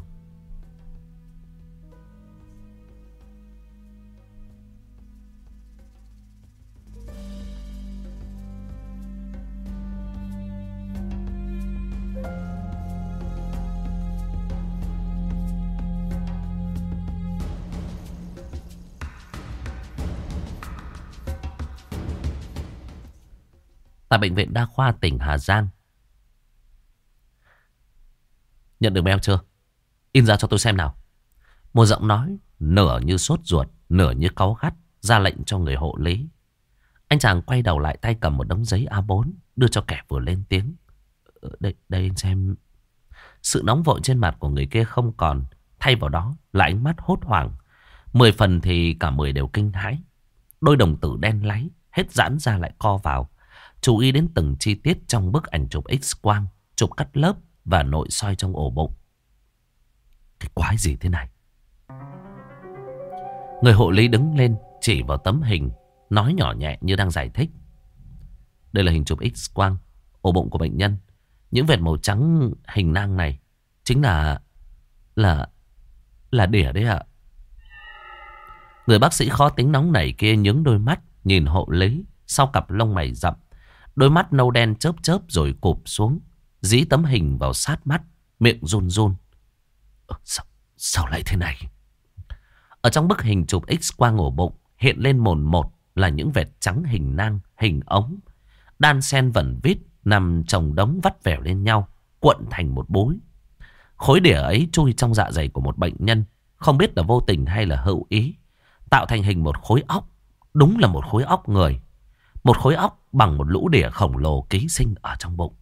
tại Bệnh viện Đa khoa tỉnh Hà Giang. Nhận được mail chưa? In ra cho tôi xem nào. Một giọng nói nửa như sốt ruột, nửa như cáu gắt, ra lệnh cho người hộ lý. Anh chàng quay đầu lại tay cầm một đống giấy A4, đưa cho kẻ vừa lên tiếng. Ờ, đây, đây anh xem. Sự nóng vội trên mặt của người kia không còn, thay vào đó là ánh mắt hốt hoảng. Mười phần thì cả mười đều kinh hãi. Đôi đồng tử đen láy, hết giãn ra lại co vào. Chú ý đến từng chi tiết trong bức ảnh chụp x-quang, chụp cắt lớp và nội soi trong ổ bụng. Cái quái gì thế này? Người hộ lý đứng lên chỉ vào tấm hình, nói nhỏ nhẹ như đang giải thích. Đây là hình chụp x-quang, ổ bụng của bệnh nhân. Những vệt màu trắng hình nang này chính là... là... là đỉa đấy ạ. Người bác sĩ khó tính nóng nảy kia nhướng đôi mắt, nhìn hộ lý, sau cặp lông mày rậm. Đôi mắt nâu đen chớp chớp rồi cụp xuống. Dí tấm hình vào sát mắt. Miệng run run. Ờ, sao, sao lại thế này? Ở trong bức hình chụp X quang ổ bụng. Hiện lên mồn một là những vệt trắng hình nang, hình ống. Đan sen vẩn vít nằm chồng đống vắt vẻo lên nhau. Cuộn thành một bối. Khối đỉa ấy chui trong dạ dày của một bệnh nhân. Không biết là vô tình hay là hữu ý. Tạo thành hình một khối óc. Đúng là một khối óc người. Một khối óc bằng một lũ đỉa khổng lồ ký sinh ở trong bụng.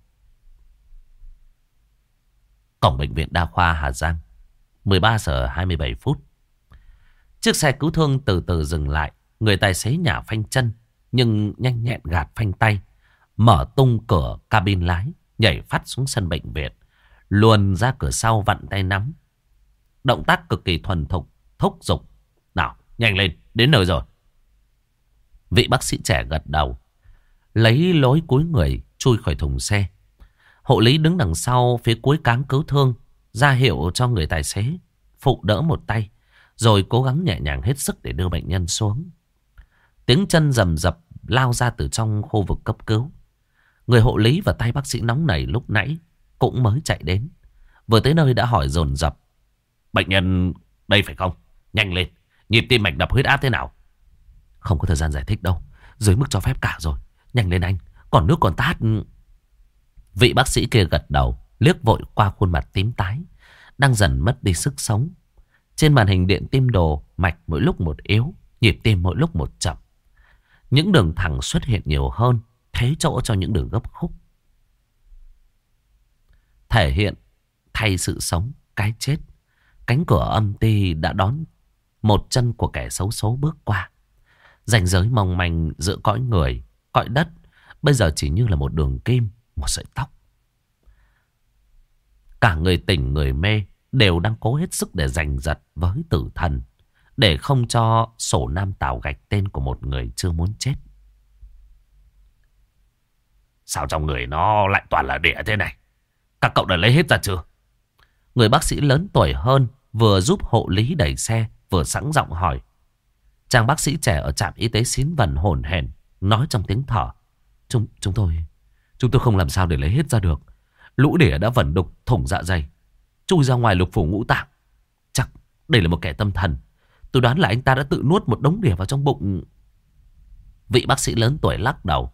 Cổng bệnh viện đa khoa Hà Giang. 13 giờ 27 phút. Chiếc xe cứu thương từ từ dừng lại. Người tài xế nhả phanh chân. Nhưng nhanh nhẹn gạt phanh tay. Mở tung cửa cabin lái. Nhảy phát xuống sân bệnh viện. Luồn ra cửa sau vặn tay nắm. Động tác cực kỳ thuần thục. Thúc giục. Nào, nhanh lên. Đến nơi rồi. Vị bác sĩ trẻ gật đầu. Lấy lối cuối người chui khỏi thùng xe. Hộ lý đứng đằng sau phía cuối cáng cứu thương. ra hiệu cho người tài xế. Phụ đỡ một tay. Rồi cố gắng nhẹ nhàng hết sức để đưa bệnh nhân xuống. Tiếng chân rầm rập lao ra từ trong khu vực cấp cứu. Người hộ lý và tay bác sĩ nóng nảy lúc nãy cũng mới chạy đến. Vừa tới nơi đã hỏi dồn dập. Bệnh nhân đây phải không? Nhanh lên. Nhịp tim mạch đập huyết áp thế nào? Không có thời gian giải thích đâu. Dưới mức cho phép cả rồi. Nhanh lên anh. Còn nước còn tát. Vị bác sĩ kia gật đầu. Liếc vội qua khuôn mặt tím tái. Đang dần mất đi sức sống. Trên màn hình điện tim đồ. Mạch mỗi lúc một yếu. Nhịp tim mỗi lúc một chậm. Những đường thẳng xuất hiện nhiều hơn. Thế chỗ cho những đường gấp khúc. Thể hiện thay sự sống, cái chết. Cánh cửa âm ti đã đón một chân của kẻ xấu số bước qua. Ranh giới mong manh giữa cõi người, cõi đất, bây giờ chỉ như là một đường kim, một sợi tóc. Cả người tỉnh người mê đều đang cố hết sức để giành giật với tử thần, để không cho sổ nam tào gạch tên của một người chưa muốn chết. Sao trong người nó lại toàn là đĩa thế này? Các cậu đã lấy hết ra chưa? Người bác sĩ lớn tuổi hơn vừa giúp hộ lý đẩy xe vừa sẵn giọng hỏi. Chàng bác sĩ trẻ ở trạm y tế xín vần hồn hển nói trong tiếng thở. Chúng, chúng tôi, chúng tôi không làm sao để lấy hết ra được. Lũ đỉa đã vẩn đục thủng dạ dày, chui ra ngoài lục phủ ngũ tạng. Chắc đây là một kẻ tâm thần. Tôi đoán là anh ta đã tự nuốt một đống đỉa vào trong bụng. Vị bác sĩ lớn tuổi lắc đầu.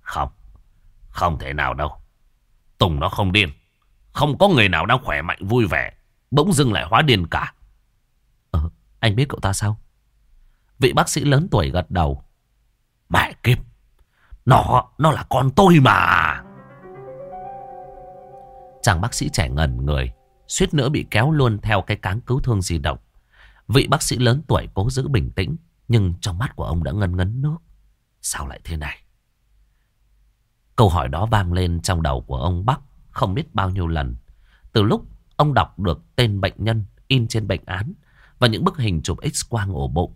Không, không thể nào đâu. Tùng nó không điên. Không có người nào đang khỏe mạnh vui vẻ. Bỗng dưng lại hóa điên cả. Ờ, anh biết cậu ta sao? Vị bác sĩ lớn tuổi gật đầu. Mẹ kiếp. Nó, nó là con tôi mà. Chàng bác sĩ trẻ ngần người. Suýt nữa bị kéo luôn theo cái cáng cứu thương di động. Vị bác sĩ lớn tuổi cố giữ bình tĩnh. Nhưng trong mắt của ông đã ngân ngấn nước. Sao lại thế này? Câu hỏi đó vang lên trong đầu của ông Bắc không biết bao nhiêu lần. Từ lúc ông đọc được tên bệnh nhân in trên bệnh án và những bức hình chụp x-quang ổ bụng.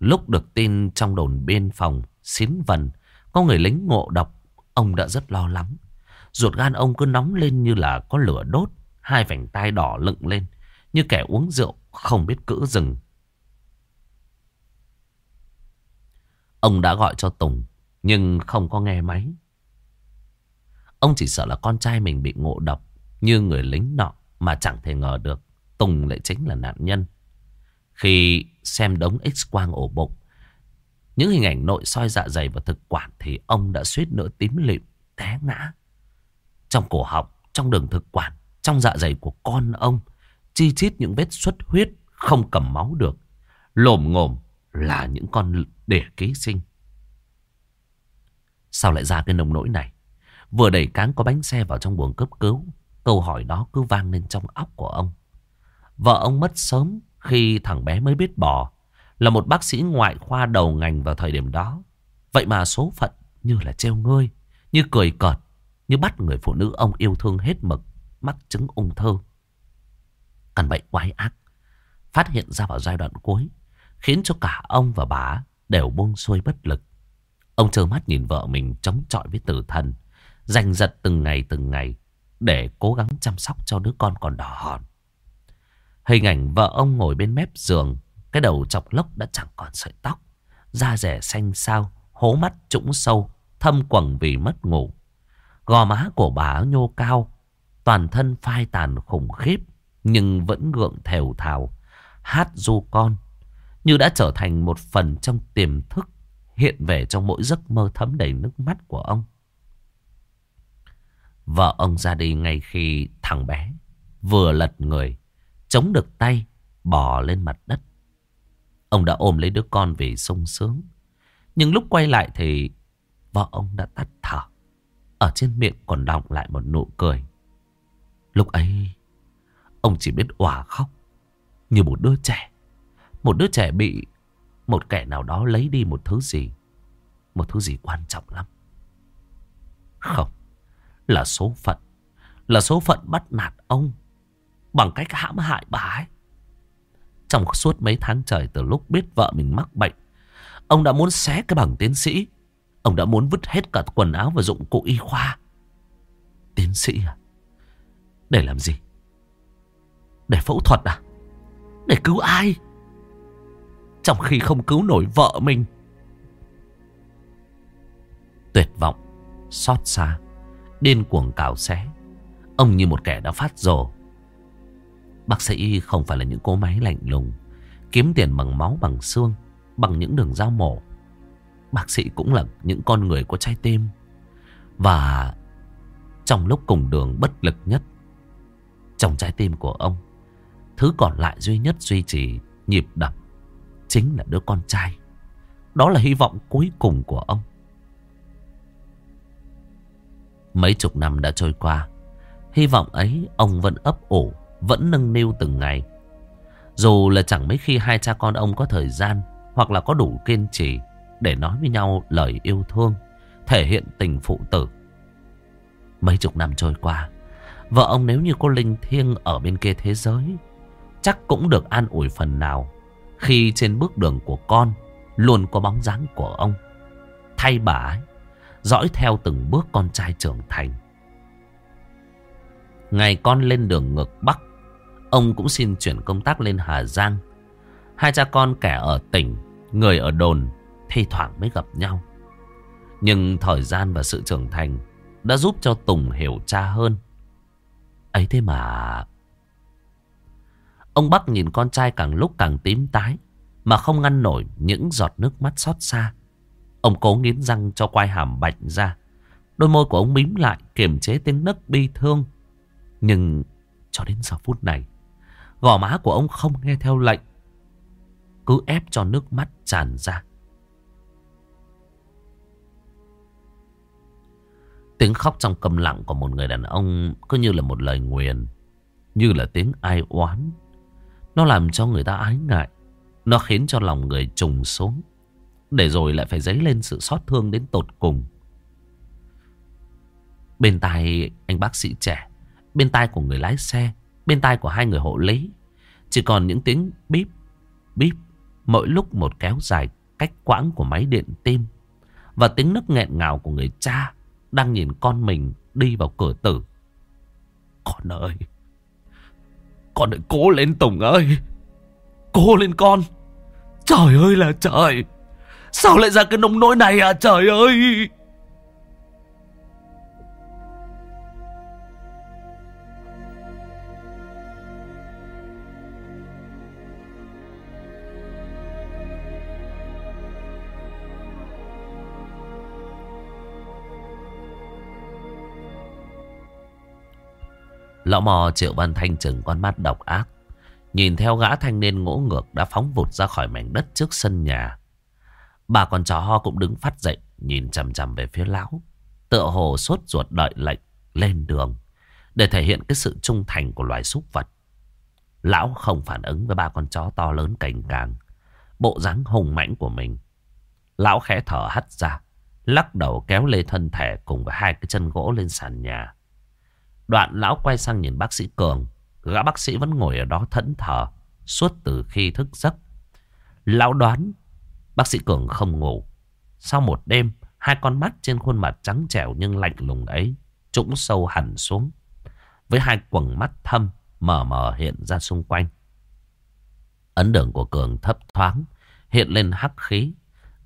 Lúc được tin trong đồn biên phòng Xín Vần có người lính ngộ độc, ông đã rất lo lắng. Ruột gan ông cứ nóng lên như là có lửa đốt, hai vành tai đỏ lựng lên, như kẻ uống rượu không biết cữ rừng. Ông đã gọi cho Tùng, nhưng không có nghe máy. Ông chỉ sợ là con trai mình bị ngộ độc như người lính nọ mà chẳng thể ngờ được Tùng lại chính là nạn nhân. Khi xem đống x-quang ổ bụng, những hình ảnh nội soi dạ dày và thực quản thì ông đã suýt nữa tím lịm, té ngã. Trong cổ họng, trong đường thực quản, trong dạ dày của con ông, chi chít những vết xuất huyết không cầm máu được. Lồm ngồm là những con đẻ ký sinh. Sao lại ra cái nông nỗi này? Vừa đẩy cáng có bánh xe vào trong buồng cấp cứu Câu hỏi đó cứ vang lên trong óc của ông Vợ ông mất sớm khi thằng bé mới biết bỏ Là một bác sĩ ngoại khoa đầu ngành vào thời điểm đó. Vậy mà số phận như là treo ngươi Như cười cợt, Như bắt người phụ nữ ông yêu thương hết mực, Mắc chứng ung thư. Căn bệnh quái ác Phát hiện ra vào giai đoạn cuối, Khiến cho cả ông và bà Đều buông xuôi bất lực. Ông trơ mắt nhìn vợ mình chống chọi với tử thần, Giành giật từng ngày từng ngày để cố gắng chăm sóc cho đứa con còn đỏ hòn. Hình ảnh vợ ông ngồi bên mép giường, cái đầu chọc lốc đã chẳng còn sợi tóc, da rẻ xanh xao, hố mắt trũng sâu, thâm quầng vì mất ngủ. Gò má của bà nhô cao, toàn thân phai tàn khủng khiếp, nhưng vẫn gượng thều thào, hát du con, như đã trở thành một phần trong tiềm thức hiện về trong mỗi giấc mơ thấm đầy nước mắt của ông. Vợ ông ra đi ngay khi thằng bé vừa lật người, chống được tay, bò lên mặt đất. Ông đã ôm lấy đứa con vì sung sướng. Nhưng lúc quay lại thì vợ ông đã tắt thở. Ở trên miệng còn đọng lại một nụ cười. Lúc ấy, ông chỉ biết òa khóc như một đứa trẻ. Một đứa trẻ bị một kẻ nào đó lấy đi một thứ gì. Một thứ gì quan trọng lắm. Không. Là số phận Là số phận bắt nạt ông Bằng cách hãm hại bà ấy. Trong suốt mấy tháng trời Từ lúc biết vợ mình mắc bệnh, Ông đã muốn xé cái bằng tiến sĩ. Ông đã muốn vứt hết cả quần áo và dụng cụ y khoa. Tiến sĩ à? Để làm gì? Để phẫu thuật à? Để cứu ai? Trong khi không cứu nổi vợ mình. Tuyệt vọng, Xót xa, Điên cuồng cào xé. Ông như một kẻ đã phát rồ. Bác sĩ không phải là những cô máy lạnh lùng, Kiếm tiền bằng máu, bằng xương, Bằng những đường dao mổ. Bác sĩ cũng là những con người có trái tim. Và Trong lúc cùng đường bất lực nhất, Trong trái tim của ông, Thứ còn lại duy nhất duy trì nhịp đập Chính là đứa con trai. Đó là hy vọng cuối cùng của ông. Mấy chục năm đã trôi qua, Hy vọng ấy ông vẫn ấp ủ. Vẫn nâng niu từng ngày. Dù là chẳng mấy khi hai cha con ông có thời gian Hoặc là có đủ kiên trì Để nói với nhau lời yêu thương, Thể hiện tình phụ tử. Mấy chục năm trôi qua, Vợ ông nếu như cô linh thiêng Ở bên kia thế giới, Chắc cũng được an ủi phần nào Khi trên bước đường của con Luôn có bóng dáng của ông. Thay bà ấy, Dõi theo từng bước con trai trưởng thành. Ngày con lên đường ngược Bắc Ông cũng xin chuyển công tác lên Hà Giang. Hai cha con kẻ ở tỉnh, Người ở đồn Thi thoảng mới gặp nhau. Nhưng thời gian và sự trưởng thành Đã giúp cho Tùng hiểu cha hơn. Ấy thế mà, Ông Bắc nhìn con trai càng lúc càng tím tái Mà không ngăn nổi những giọt nước mắt xót xa. Ông cố nghiến răng cho quai hàm bạch ra. Đôi môi của ông mím lại, kiềm chế tiếng nấc bi thương. Nhưng cho đến giờ phút này Gò má của ông không nghe theo lệnh. Cứ ép cho nước mắt tràn ra. Tiếng khóc trong câm lặng của một người đàn ông Cứ như là một lời nguyền, Như là tiếng ai oán. Nó làm cho người ta ái ngại. Nó khiến cho lòng người trùng xuống, Để rồi lại phải dấy lên sự xót thương đến tột cùng. Bên tai anh bác sĩ trẻ, Bên tai của người lái xe Bên tai của hai người hộ lý, Chỉ còn những tiếng bíp Bíp, Mỗi lúc một kéo dài cách quãng của máy điện tim Và tiếng nấc nghẹn ngào của người cha Đang nhìn con mình đi vào cửa tử. Con ơi! Con ơi, cố lên Tùng ơi! Cố lên con! Trời ơi là trời! Sao lại ra cái nông nỗi này à? Trời ơi! Lão mò triệu văn thanh chừng con mắt độc ác. Nhìn theo gã thanh niên ngỗ ngược đã phóng vụt ra khỏi mảnh đất trước sân nhà. Bà con chó ho cũng đứng phát dậy, nhìn chằm chằm về phía lão. Tựa hồ sốt ruột đợi lệnh lên đường để thể hiện cái sự trung thành của loài súc vật. Lão không phản ứng với ba con chó to lớn cành càng. Bộ dáng hùng mãnh của mình. Lão khẽ thở hắt ra. Lắc đầu kéo lê thân thể cùng với hai cái chân gỗ lên sàn nhà. Đoạn lão quay sang nhìn bác sĩ Cường. Gã bác sĩ vẫn ngồi ở đó thẫn thờ. Suốt từ khi thức giấc. Lão đoán bác sĩ Cường không ngủ. Sau một đêm, hai con mắt trên khuôn mặt trắng trẻo nhưng lạnh lùng ấy trũng sâu hẳn xuống. Với hai quầng mắt thâm mờ mờ hiện ra xung quanh. Ấn đường của Cường thấp thoáng, hiện lên hắc khí,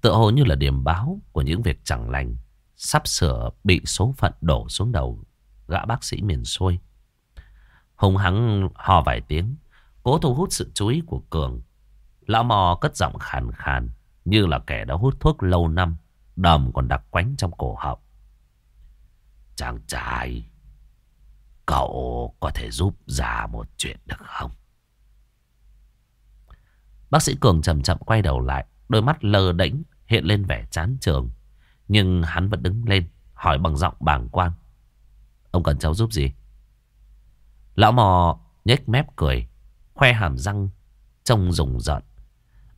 tựa hồ như là điểm báo của những việc chẳng lành, sắp sửa bị số phận đổ xuống đầu gã bác sĩ miền xuôi. Hùng hắng hò vài tiếng, cố thu hút sự chú ý của Cường. Lão mò cất giọng khàn khàn, như là kẻ đã hút thuốc lâu năm, đầm còn đặc quánh trong cổ họng. Chàng trai, cậu có thể giúp già một chuyện được không? Bác sĩ Cường chậm chậm quay đầu lại, đôi mắt lơ đễnh hiện lên vẻ chán trường. Nhưng hắn vẫn đứng lên, hỏi bằng giọng bàng quang Ông cần cháu giúp gì? Lão mò nhếch mép cười, khoe hàm răng, trông rùng rợn.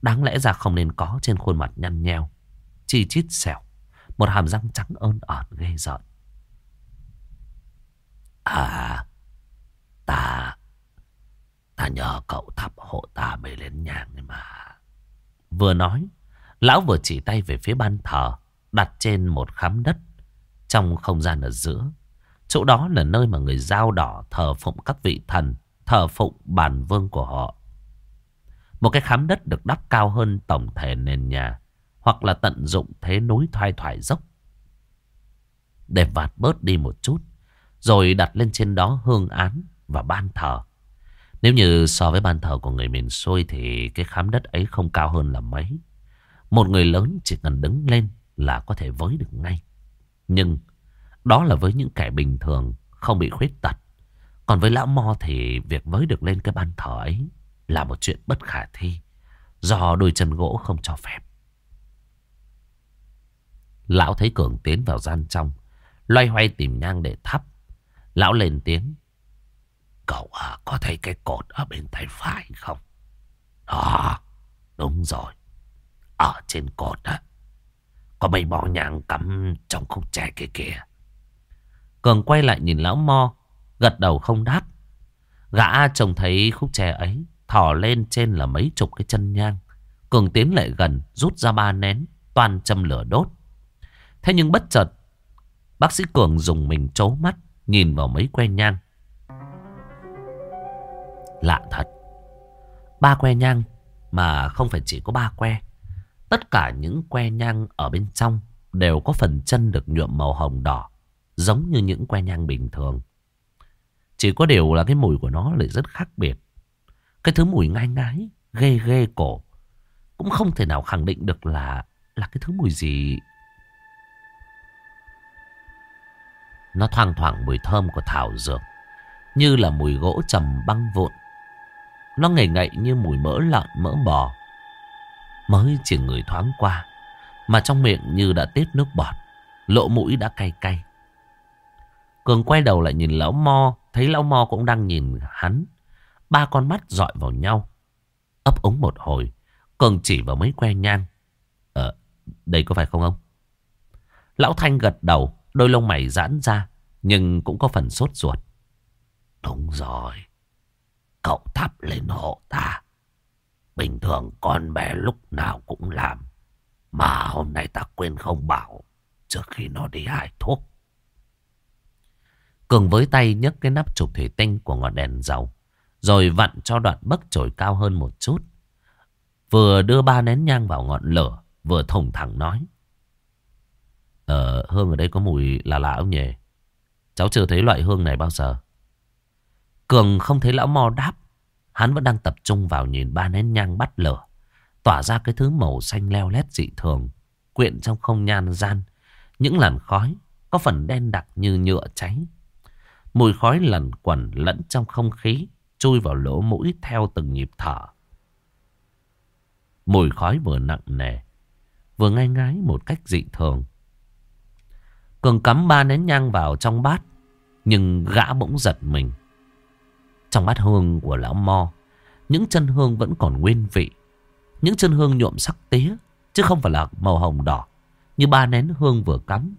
Đáng lẽ ra không nên có trên khuôn mặt nhăn nheo, chi chít xẻo, một hàm răng trắng ơn ợt ghê rợn. À, ta, ta nhờ cậu thắp hộ ta mới lên nhang này mà. Vừa nói, lão vừa chỉ tay về phía ban thờ, đặt trên một khám đất, trong không gian ở giữa. Chỗ đó là nơi mà người dao đỏ thờ phụng các vị thần, thờ phụng bản vương của họ. Một cái khám đất được đắp cao hơn tổng thể nền nhà, hoặc là tận dụng thế núi thoai thoải dốc. Để vạt bớt đi một chút, rồi đặt lên trên đó hương án và ban thờ. Nếu như so với ban thờ của người miền xuôi thì cái khám đất ấy không cao hơn là mấy. Một người lớn chỉ cần đứng lên là có thể với được ngay. Nhưng đó là với những kẻ bình thường không bị khuyết tật. Còn với lão Mo thì việc với được lên cái ban thờ ấy là một chuyện bất khả thi. Do đôi chân gỗ không cho phép. Lão thấy Cường tiến vào gian trong. Loay hoay tìm nhang để thắp. Lão lên tiếng. Cậu à, có thấy cái cột ở bên tay phải không? Đó, đúng rồi. Ở trên cột á. Có mấy bó nhang cắm trong khúc tre kia kìa. Cường quay lại nhìn lão mo. Gật đầu không đáp. Gã trông thấy khúc tre ấy. Thỏ lên trên là mấy chục cái chân nhang. Cường tiến lại gần. Rút ra ba nén. Toàn châm lửa đốt. Thế nhưng bất chợt. Bác sĩ Cường dùng mình trố mắt. Nhìn vào mấy que nhang. Lạ thật. Ba que nhang mà không phải chỉ có ba que. Tất cả những que nhang ở bên trong đều có phần chân được nhuộm màu hồng đỏ. Giống như những que nhang bình thường. Chỉ có điều là cái mùi của nó lại rất khác biệt. Cái thứ mùi ngai ngái, ghê ghê cổ. Cũng không thể nào khẳng định được là là cái thứ mùi gì. Nó thoang thoảng mùi thơm của thảo dược. Như là mùi gỗ trầm băng vụn. Nó ngậy ngậy như mùi mỡ lợn mỡ bò. Mới chỉ người thoáng qua. Mà trong miệng như đã tiết nước bọt. lộ mũi đã cay cay. Cường quay đầu lại nhìn lão mo. Thấy lão mo cũng đang nhìn hắn. Ba con mắt dọi vào nhau. Ấp ống một hồi. Cường chỉ vào mấy que nhang. Ờ, đây có phải không ông? Lão Thanh gật đầu. Đôi lông mày giãn ra. Nhưng cũng có phần sốt ruột. Đúng rồi. Cậu thắp lên hộ ta. Bình thường con bé lúc nào cũng làm. Mà hôm nay ta quên không bảo. Trước khi nó đi hái thuốc. Cường với tay nhấc cái nắp chụp thủy tinh của ngọn đèn dầu. Rồi vặn cho đoạn bấc chổi cao hơn một chút. Vừa đưa ba nén nhang vào ngọn lửa. Vừa thùng thẳng nói. Ờ, hương ở đây có mùi là lạ ông nhỉ? Cháu chưa thấy loại hương này bao giờ. Cường không thấy lão mo đáp. Hắn vẫn đang tập trung vào nhìn ba nén nhang bắt lửa. Tỏa ra cái thứ màu xanh leo lét dị thường. Quyện trong không nhan gian. Những làn khói có phần đen đặc như nhựa cháy. Mùi khói lẩn quẩn lẫn trong không khí. Chui vào lỗ mũi theo từng nhịp thở. Mùi khói vừa nặng nề. Vừa ngai ngái một cách dị thường. Cường cắm ba nén nhang vào trong bát. Nhưng gã bỗng giật mình. Trong bát hương của lão Mo, Những chân hương vẫn còn nguyên vị Những chân hương nhuộm sắc tía, Chứ không phải là màu hồng đỏ, Như ba nén hương vừa cắm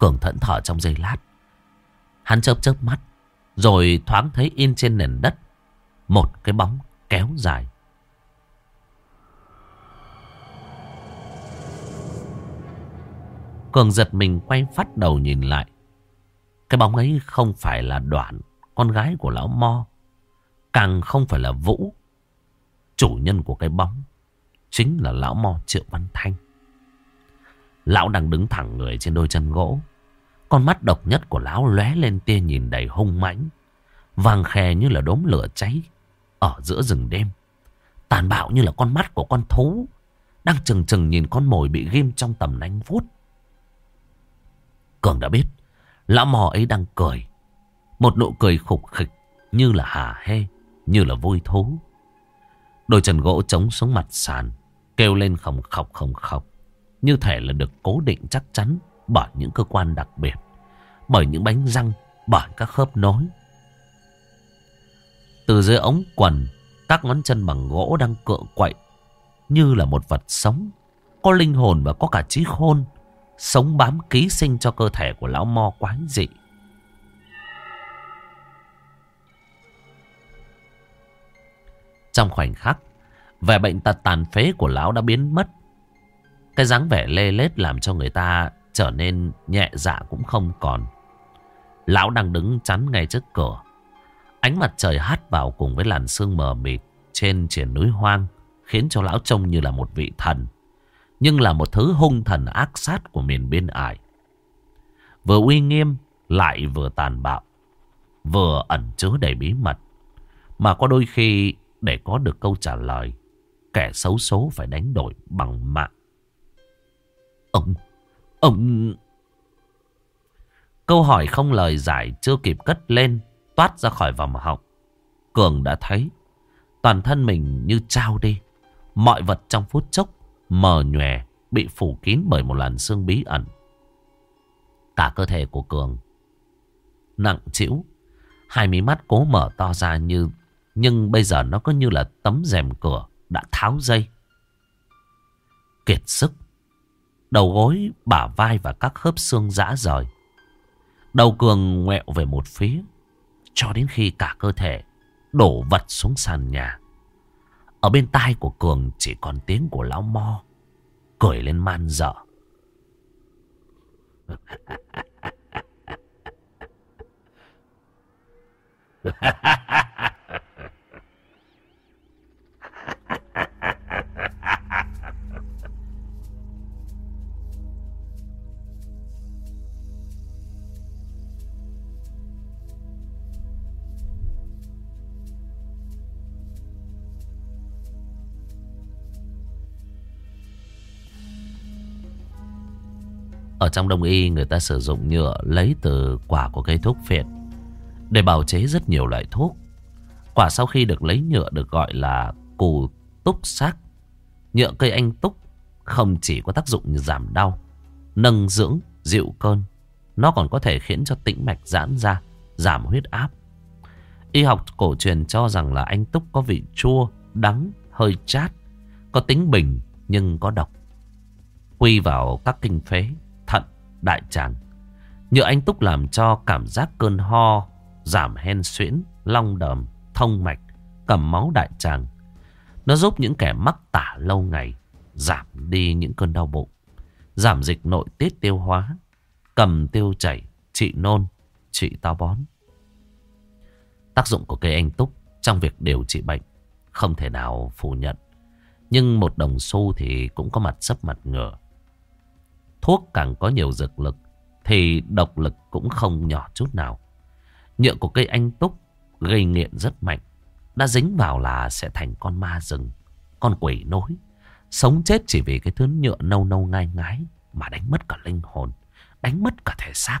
Cường thẫn thở trong giây lát. Hắn chớp chớp mắt, Rồi thoáng thấy in trên nền đất Một cái bóng kéo dài. Cường giật mình quay phát đầu nhìn lại. Cái bóng ấy không phải là đoạn Con gái của lão Mo, Càng không phải là Vũ. Chủ nhân của cái bóng Chính là lão Mo Triệu Văn Thanh. Lão đang đứng thẳng người trên đôi chân gỗ con mắt độc nhất của lão lóe lên tia nhìn đầy hung mãnh Vàng khè như là đốm lửa cháy Ở giữa rừng đêm Tàn bạo như là con mắt của con thú Đang chừng chừng nhìn con mồi bị ghim trong tầm nanh vuốt Cường đã biết Lão mò ấy đang cười. Một nụ cười khục khịch như là hà hê, như là vui thú. Đôi chân gỗ trống xuống mặt sàn, kêu lên khổng khọc khổng khọc. Như thể là được cố định chắc chắn bởi những cơ quan đặc biệt, bởi những bánh răng, bởi các khớp nối. Từ dưới ống quần, các ngón chân bằng gỗ đang cựa quậy, như là một vật sống, có linh hồn và có cả trí khôn. Sống bám ký sinh cho cơ thể của lão mo quái dị Trong khoảnh khắc Vẻ bệnh tật tàn phế của lão đã biến mất Cái dáng vẻ lê lết làm cho người ta trở nên nhẹ dạ cũng không còn Lão đang đứng chắn ngay trước cửa Ánh mặt trời hắt vào cùng với làn sương mờ mịt trên triển núi hoang Khiến cho lão trông như là một vị thần nhưng là một thứ hung thần ác sát của miền biên ải. Vừa uy nghiêm lại vừa tàn bạo. vừa ẩn chứa đầy bí mật. Mà có đôi khi để có được câu trả lời, kẻ xấu số phải đánh đổi bằng mạng. Ông, ông... Câu hỏi không lời giải chưa kịp cất lên, toát ra khỏi vòng họng. Cường đã thấy, toàn thân mình như trao đi. Mọi vật trong phút chốc, mờ nhòe, bị phủ kín bởi một làn sương bí ẩn. Cả cơ thể của Cường nặng chịu, hai mí mắt cố mở to ra như nhưng bây giờ nó có như là tấm rèm cửa đã tháo dây. Kiệt sức, đầu gối, bả vai và các khớp xương rã rời. Đầu Cường ngoẹo về một phía, cho đến khi cả cơ thể đổ vật xuống sàn nhà. Ở bên tai của Cường chỉ còn tiếng của lão mo, cười lên man dở. Ha ha ha! Trong đông y người ta sử dụng nhựa lấy từ quả của cây thuốc phiện để bào chế rất nhiều loại thuốc. Quả sau khi được lấy nhựa được gọi là cù túc xác. Nhựa cây anh túc không chỉ có tác dụng giảm đau, nâng dưỡng, dịu cơn. Nó còn có thể khiến cho tĩnh mạch giãn ra, giảm huyết áp. Y học cổ truyền cho rằng là anh túc có vị chua, đắng, hơi chát, có tính bình nhưng có độc. Quy vào các kinh phế, đại tràng. Nhựa anh túc làm cho cảm giác cơn ho, giảm hen suyễn, long đờm, thông mạch, cầm máu đại tràng. Nó giúp những kẻ mắc tả lâu ngày giảm đi những cơn đau bụng, giảm dịch nội tiết tiêu hóa, cầm tiêu chảy, trị nôn, trị táo bón. Tác dụng của cây anh túc trong việc điều trị bệnh không thể nào phủ nhận. Nhưng một đồng xu thì cũng có mặt sấp mặt ngựa. Thuốc càng có nhiều dược lực thì độc lực cũng không nhỏ chút nào. Nhựa của cây anh túc gây nghiện rất mạnh. Đã dính vào là sẽ thành con ma rừng, con quỷ nối. Sống chết chỉ vì cái thứ nhựa nâu nâu ngai ngái mà đánh mất cả linh hồn, đánh mất cả thể xác.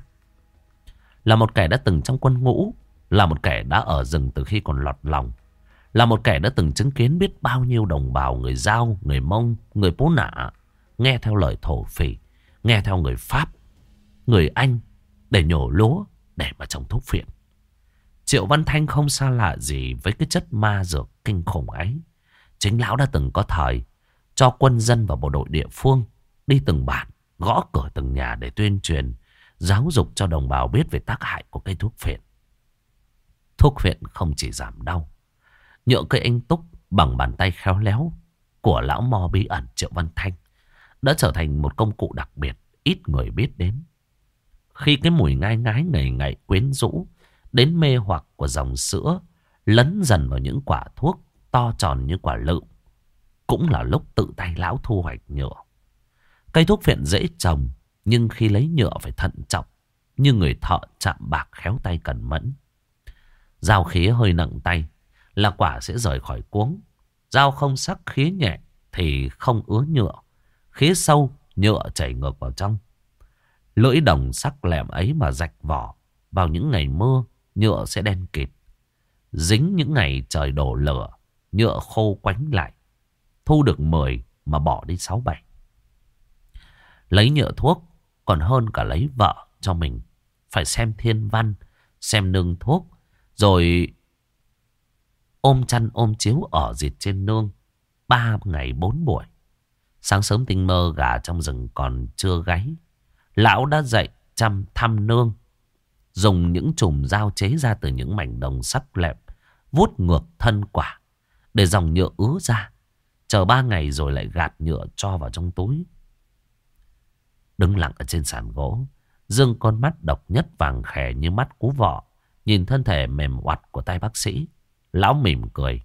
Là một kẻ đã từng trong quân ngũ, là một kẻ đã ở rừng từ khi còn lọt lòng, là một kẻ đã từng chứng kiến biết bao nhiêu đồng bào người Giao, người Mông, người Pố Nạ, nghe theo lời thổ phỉ, nghe theo người Pháp, người Anh để nhổ lúa, để mà trồng thuốc phiện. Triệu Văn Thanh không xa lạ gì với cái chất ma dược kinh khủng ấy. Chính lão đã từng có thời cho quân dân và bộ đội địa phương đi từng bản, gõ cửa từng nhà để tuyên truyền, giáo dục cho đồng bào biết về tác hại của cây thuốc phiện. Thuốc phiện không chỉ giảm đau, nhựa cây anh túc bằng bàn tay khéo léo của lão mò bí ẩn Triệu Văn Thanh đã trở thành một công cụ đặc biệt ít người biết đến. Khi cái mùi ngai ngái ngày ngày quyến rũ đến mê hoặc của dòng sữa lấn dần vào những quả thuốc to tròn như quả lựu. Cũng là lúc tự tay lão thu hoạch nhựa. Cây thuốc phiện dễ trồng, nhưng khi lấy nhựa phải thận trọng, như người thợ chạm bạc khéo tay cẩn mẫn. Dao khía hơi nặng tay, là quả sẽ rời khỏi cuống. Dao không sắc khía nhẹ thì không ứa nhựa. Khía sâu, nhựa chảy ngược vào trong. Lưỡi đồng sắc lẹm ấy mà rạch vỏ vào những ngày mưa nhựa sẽ đen kịt. Dính những ngày trời đổ lửa, nhựa khô quánh lại. Thu được 10 mà bỏ đi 6-7. Lấy nhựa thuốc còn hơn cả lấy vợ cho mình. Phải xem thiên văn, xem nương thuốc, rồi ôm chăn ôm chiếu ở dịt trên nương. Ba ngày bốn buổi. Sáng sớm tinh mơ gà trong rừng còn chưa gáy. Lão đã dậy chăm thăm nương Dùng những chùm dao chế ra từ những mảnh đồng sắc lẹp, Vuốt ngược thân quả Để dòng nhựa ứa ra. Chờ ba ngày rồi lại gạt nhựa cho vào trong túi. Đứng lặng ở trên sàn gỗ Dương con mắt độc nhất vàng khè như mắt cú vọ Nhìn thân thể mềm oặt của tay bác sĩ. Lão mỉm cười.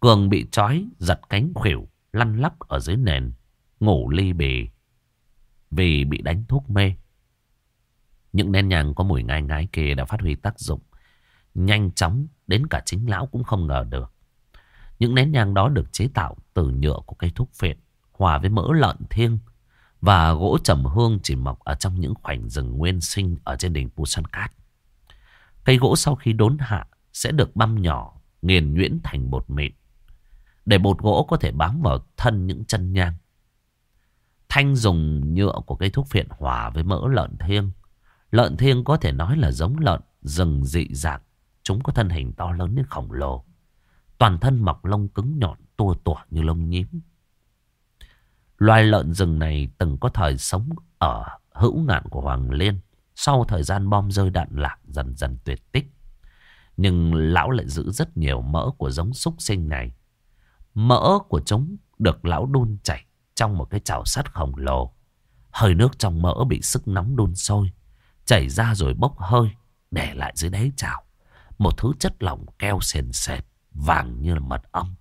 Cường bị trói giật cánh khuỷu Lăn lóc ở dưới nền Ngủ ly bì Vì bị đánh thuốc mê những nén nhang có mùi ngai ngái kia đã phát huy tác dụng, Nhanh chóng đến cả chính lão cũng không ngờ được. Những nén nhang đó được chế tạo từ nhựa của cây thuốc phiện, hòa với mỡ lợn thiêng và gỗ trầm hương chỉ mọc ở trong những khoảnh rừng nguyên sinh ở trên đỉnh Pusan Cát. Cây gỗ sau khi đốn hạ sẽ được băm nhỏ, nghiền nhuyễn thành bột mịn. Để bột gỗ có thể bám vào thân những chân nhang. Thanh dùng nhựa của cây thuốc phiện hòa với mỡ lợn thiêng. Lợn thiêng có thể nói là giống lợn, rừng, dị dạng. Chúng có thân hình to lớn đến khổng lồ. Toàn thân mọc lông cứng nhọn, tua tủa như lông nhím. Loài lợn rừng này từng có thời sống ở hữu ngạn của Hoàng Liên. Sau thời gian bom rơi đạn lạc, dần dần tuyệt tích. Nhưng lão lại giữ rất nhiều mỡ của giống súc sinh này. Mỡ của chúng được lão đun chảy trong một cái chảo sắt khổng lồ. Hơi nước trong mỡ bị sức nóng đun sôi. Chảy ra rồi bốc hơi. Để lại dưới đáy chảo. Một thứ chất lỏng keo sền sệt. Vàng như là mật ong.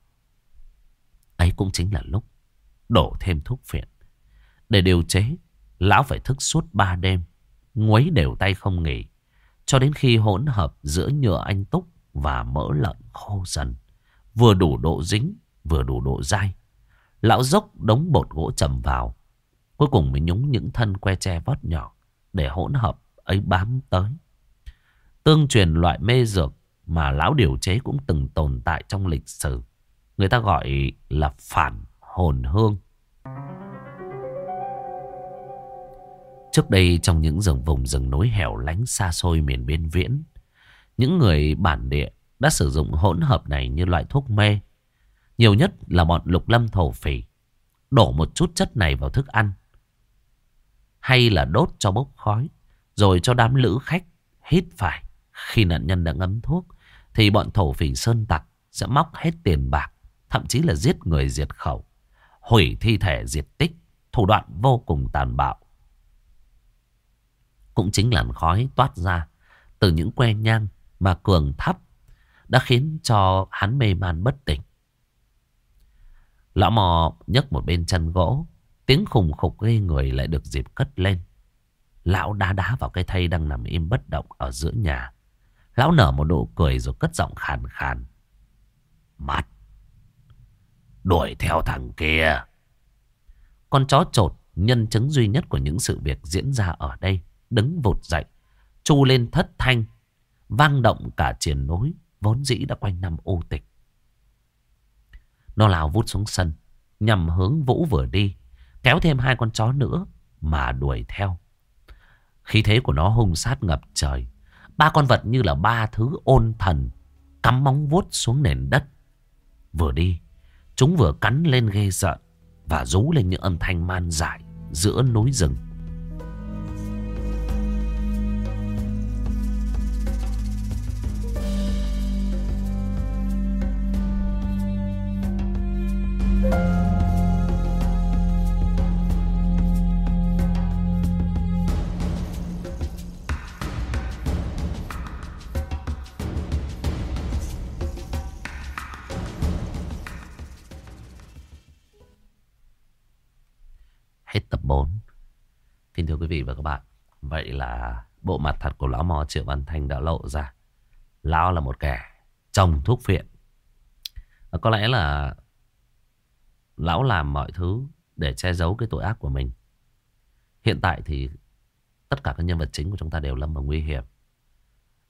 Ấy cũng chính là lúc đổ thêm thuốc phiện. Để điều chế, lão phải thức suốt ba đêm, nguấy đều tay không nghỉ, cho đến khi hỗn hợp giữa nhựa anh túc và mỡ lợn khô dần, vừa đủ độ dính, vừa đủ độ dai. Lão dốc đống bột gỗ trầm vào, cuối cùng mới nhúng những thân que tre vót nhỏ để hỗn hợp ấy bám tới. Tương truyền loại mê dược mà lão điều chế cũng từng tồn tại trong lịch sử. Người ta gọi là phản hồn hương. Trước đây trong những rừng vùng rừng núi hẻo lánh xa xôi miền biên viễn, những người bản địa đã sử dụng hỗn hợp này như loại thuốc mê. Nhiều nhất là bọn lục lâm thổ phỉ, đổ một chút chất này vào thức ăn. Hay là đốt cho bốc khói, rồi cho đám lữ khách hít phải. Khi nạn nhân đã ngấm thuốc, thì bọn thổ phỉ sơn tặc sẽ móc hết tiền bạc, thậm chí là giết người diệt khẩu hủy thi thể diệt tích, thủ đoạn vô cùng tàn bạo. Cũng chính làn khói toát ra từ những que nhang mà cường thấp đã khiến cho hắn mê man bất tỉnh. Lão mò nhấc một bên chân gỗ, tiếng khùng khục ghê người lại được dịp cất lên. Lão đá đá vào cái thây đang nằm im bất động ở giữa nhà. Lão nở một nụ cười rồi cất giọng khàn khàn. Mắt Đuổi theo thằng kia. Con chó trột, nhân chứng duy nhất của những sự việc diễn ra ở đây, đứng vụt dậy, chu lên thất thanh, vang động cả triển nối, vốn dĩ đã quanh năm ô tịch. Nó lao vút xuống sân, nhằm hướng Vũ vừa đi, kéo thêm hai con chó nữa mà đuổi theo. Khí thế của nó hung sát ngập trời. Ba con vật như là ba thứ ôn thần, cắm móng vuốt xuống nền đất. Vừa đi, Chúng vừa cắn lên ghê sợ Và rú lên những âm thanh man dại Giữa núi rừng Vậy là bộ mặt thật của lão mò Triệu Văn Thanh đã lộ ra. Lão là một kẻ trồng thuốc phiện. Và có lẽ là lão làm mọi thứ để che giấu cái tội ác của mình. Hiện tại thì tất cả các nhân vật chính của chúng ta đều lâm vào nguy hiểm.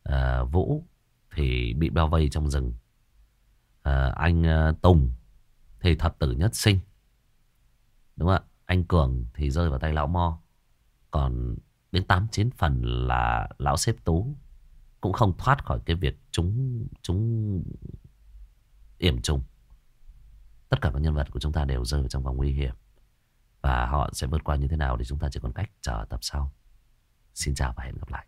À, Vũ thì bị bao vây trong rừng. À, anh à, Tùng thì thập tử nhất sinh. Đúng không ạ? Anh Cường thì rơi vào tay lão Mo. Còn Đến 8-9 phần là lão xếp tú cũng không thoát khỏi cái việc chúng chúng yểm trùng. Tất cả các nhân vật của chúng ta đều rơi vào trong vòng nguy hiểm. Và họ sẽ vượt qua như thế nào thì chúng ta chỉ còn cách chờ tập sau. Xin chào và hẹn gặp lại.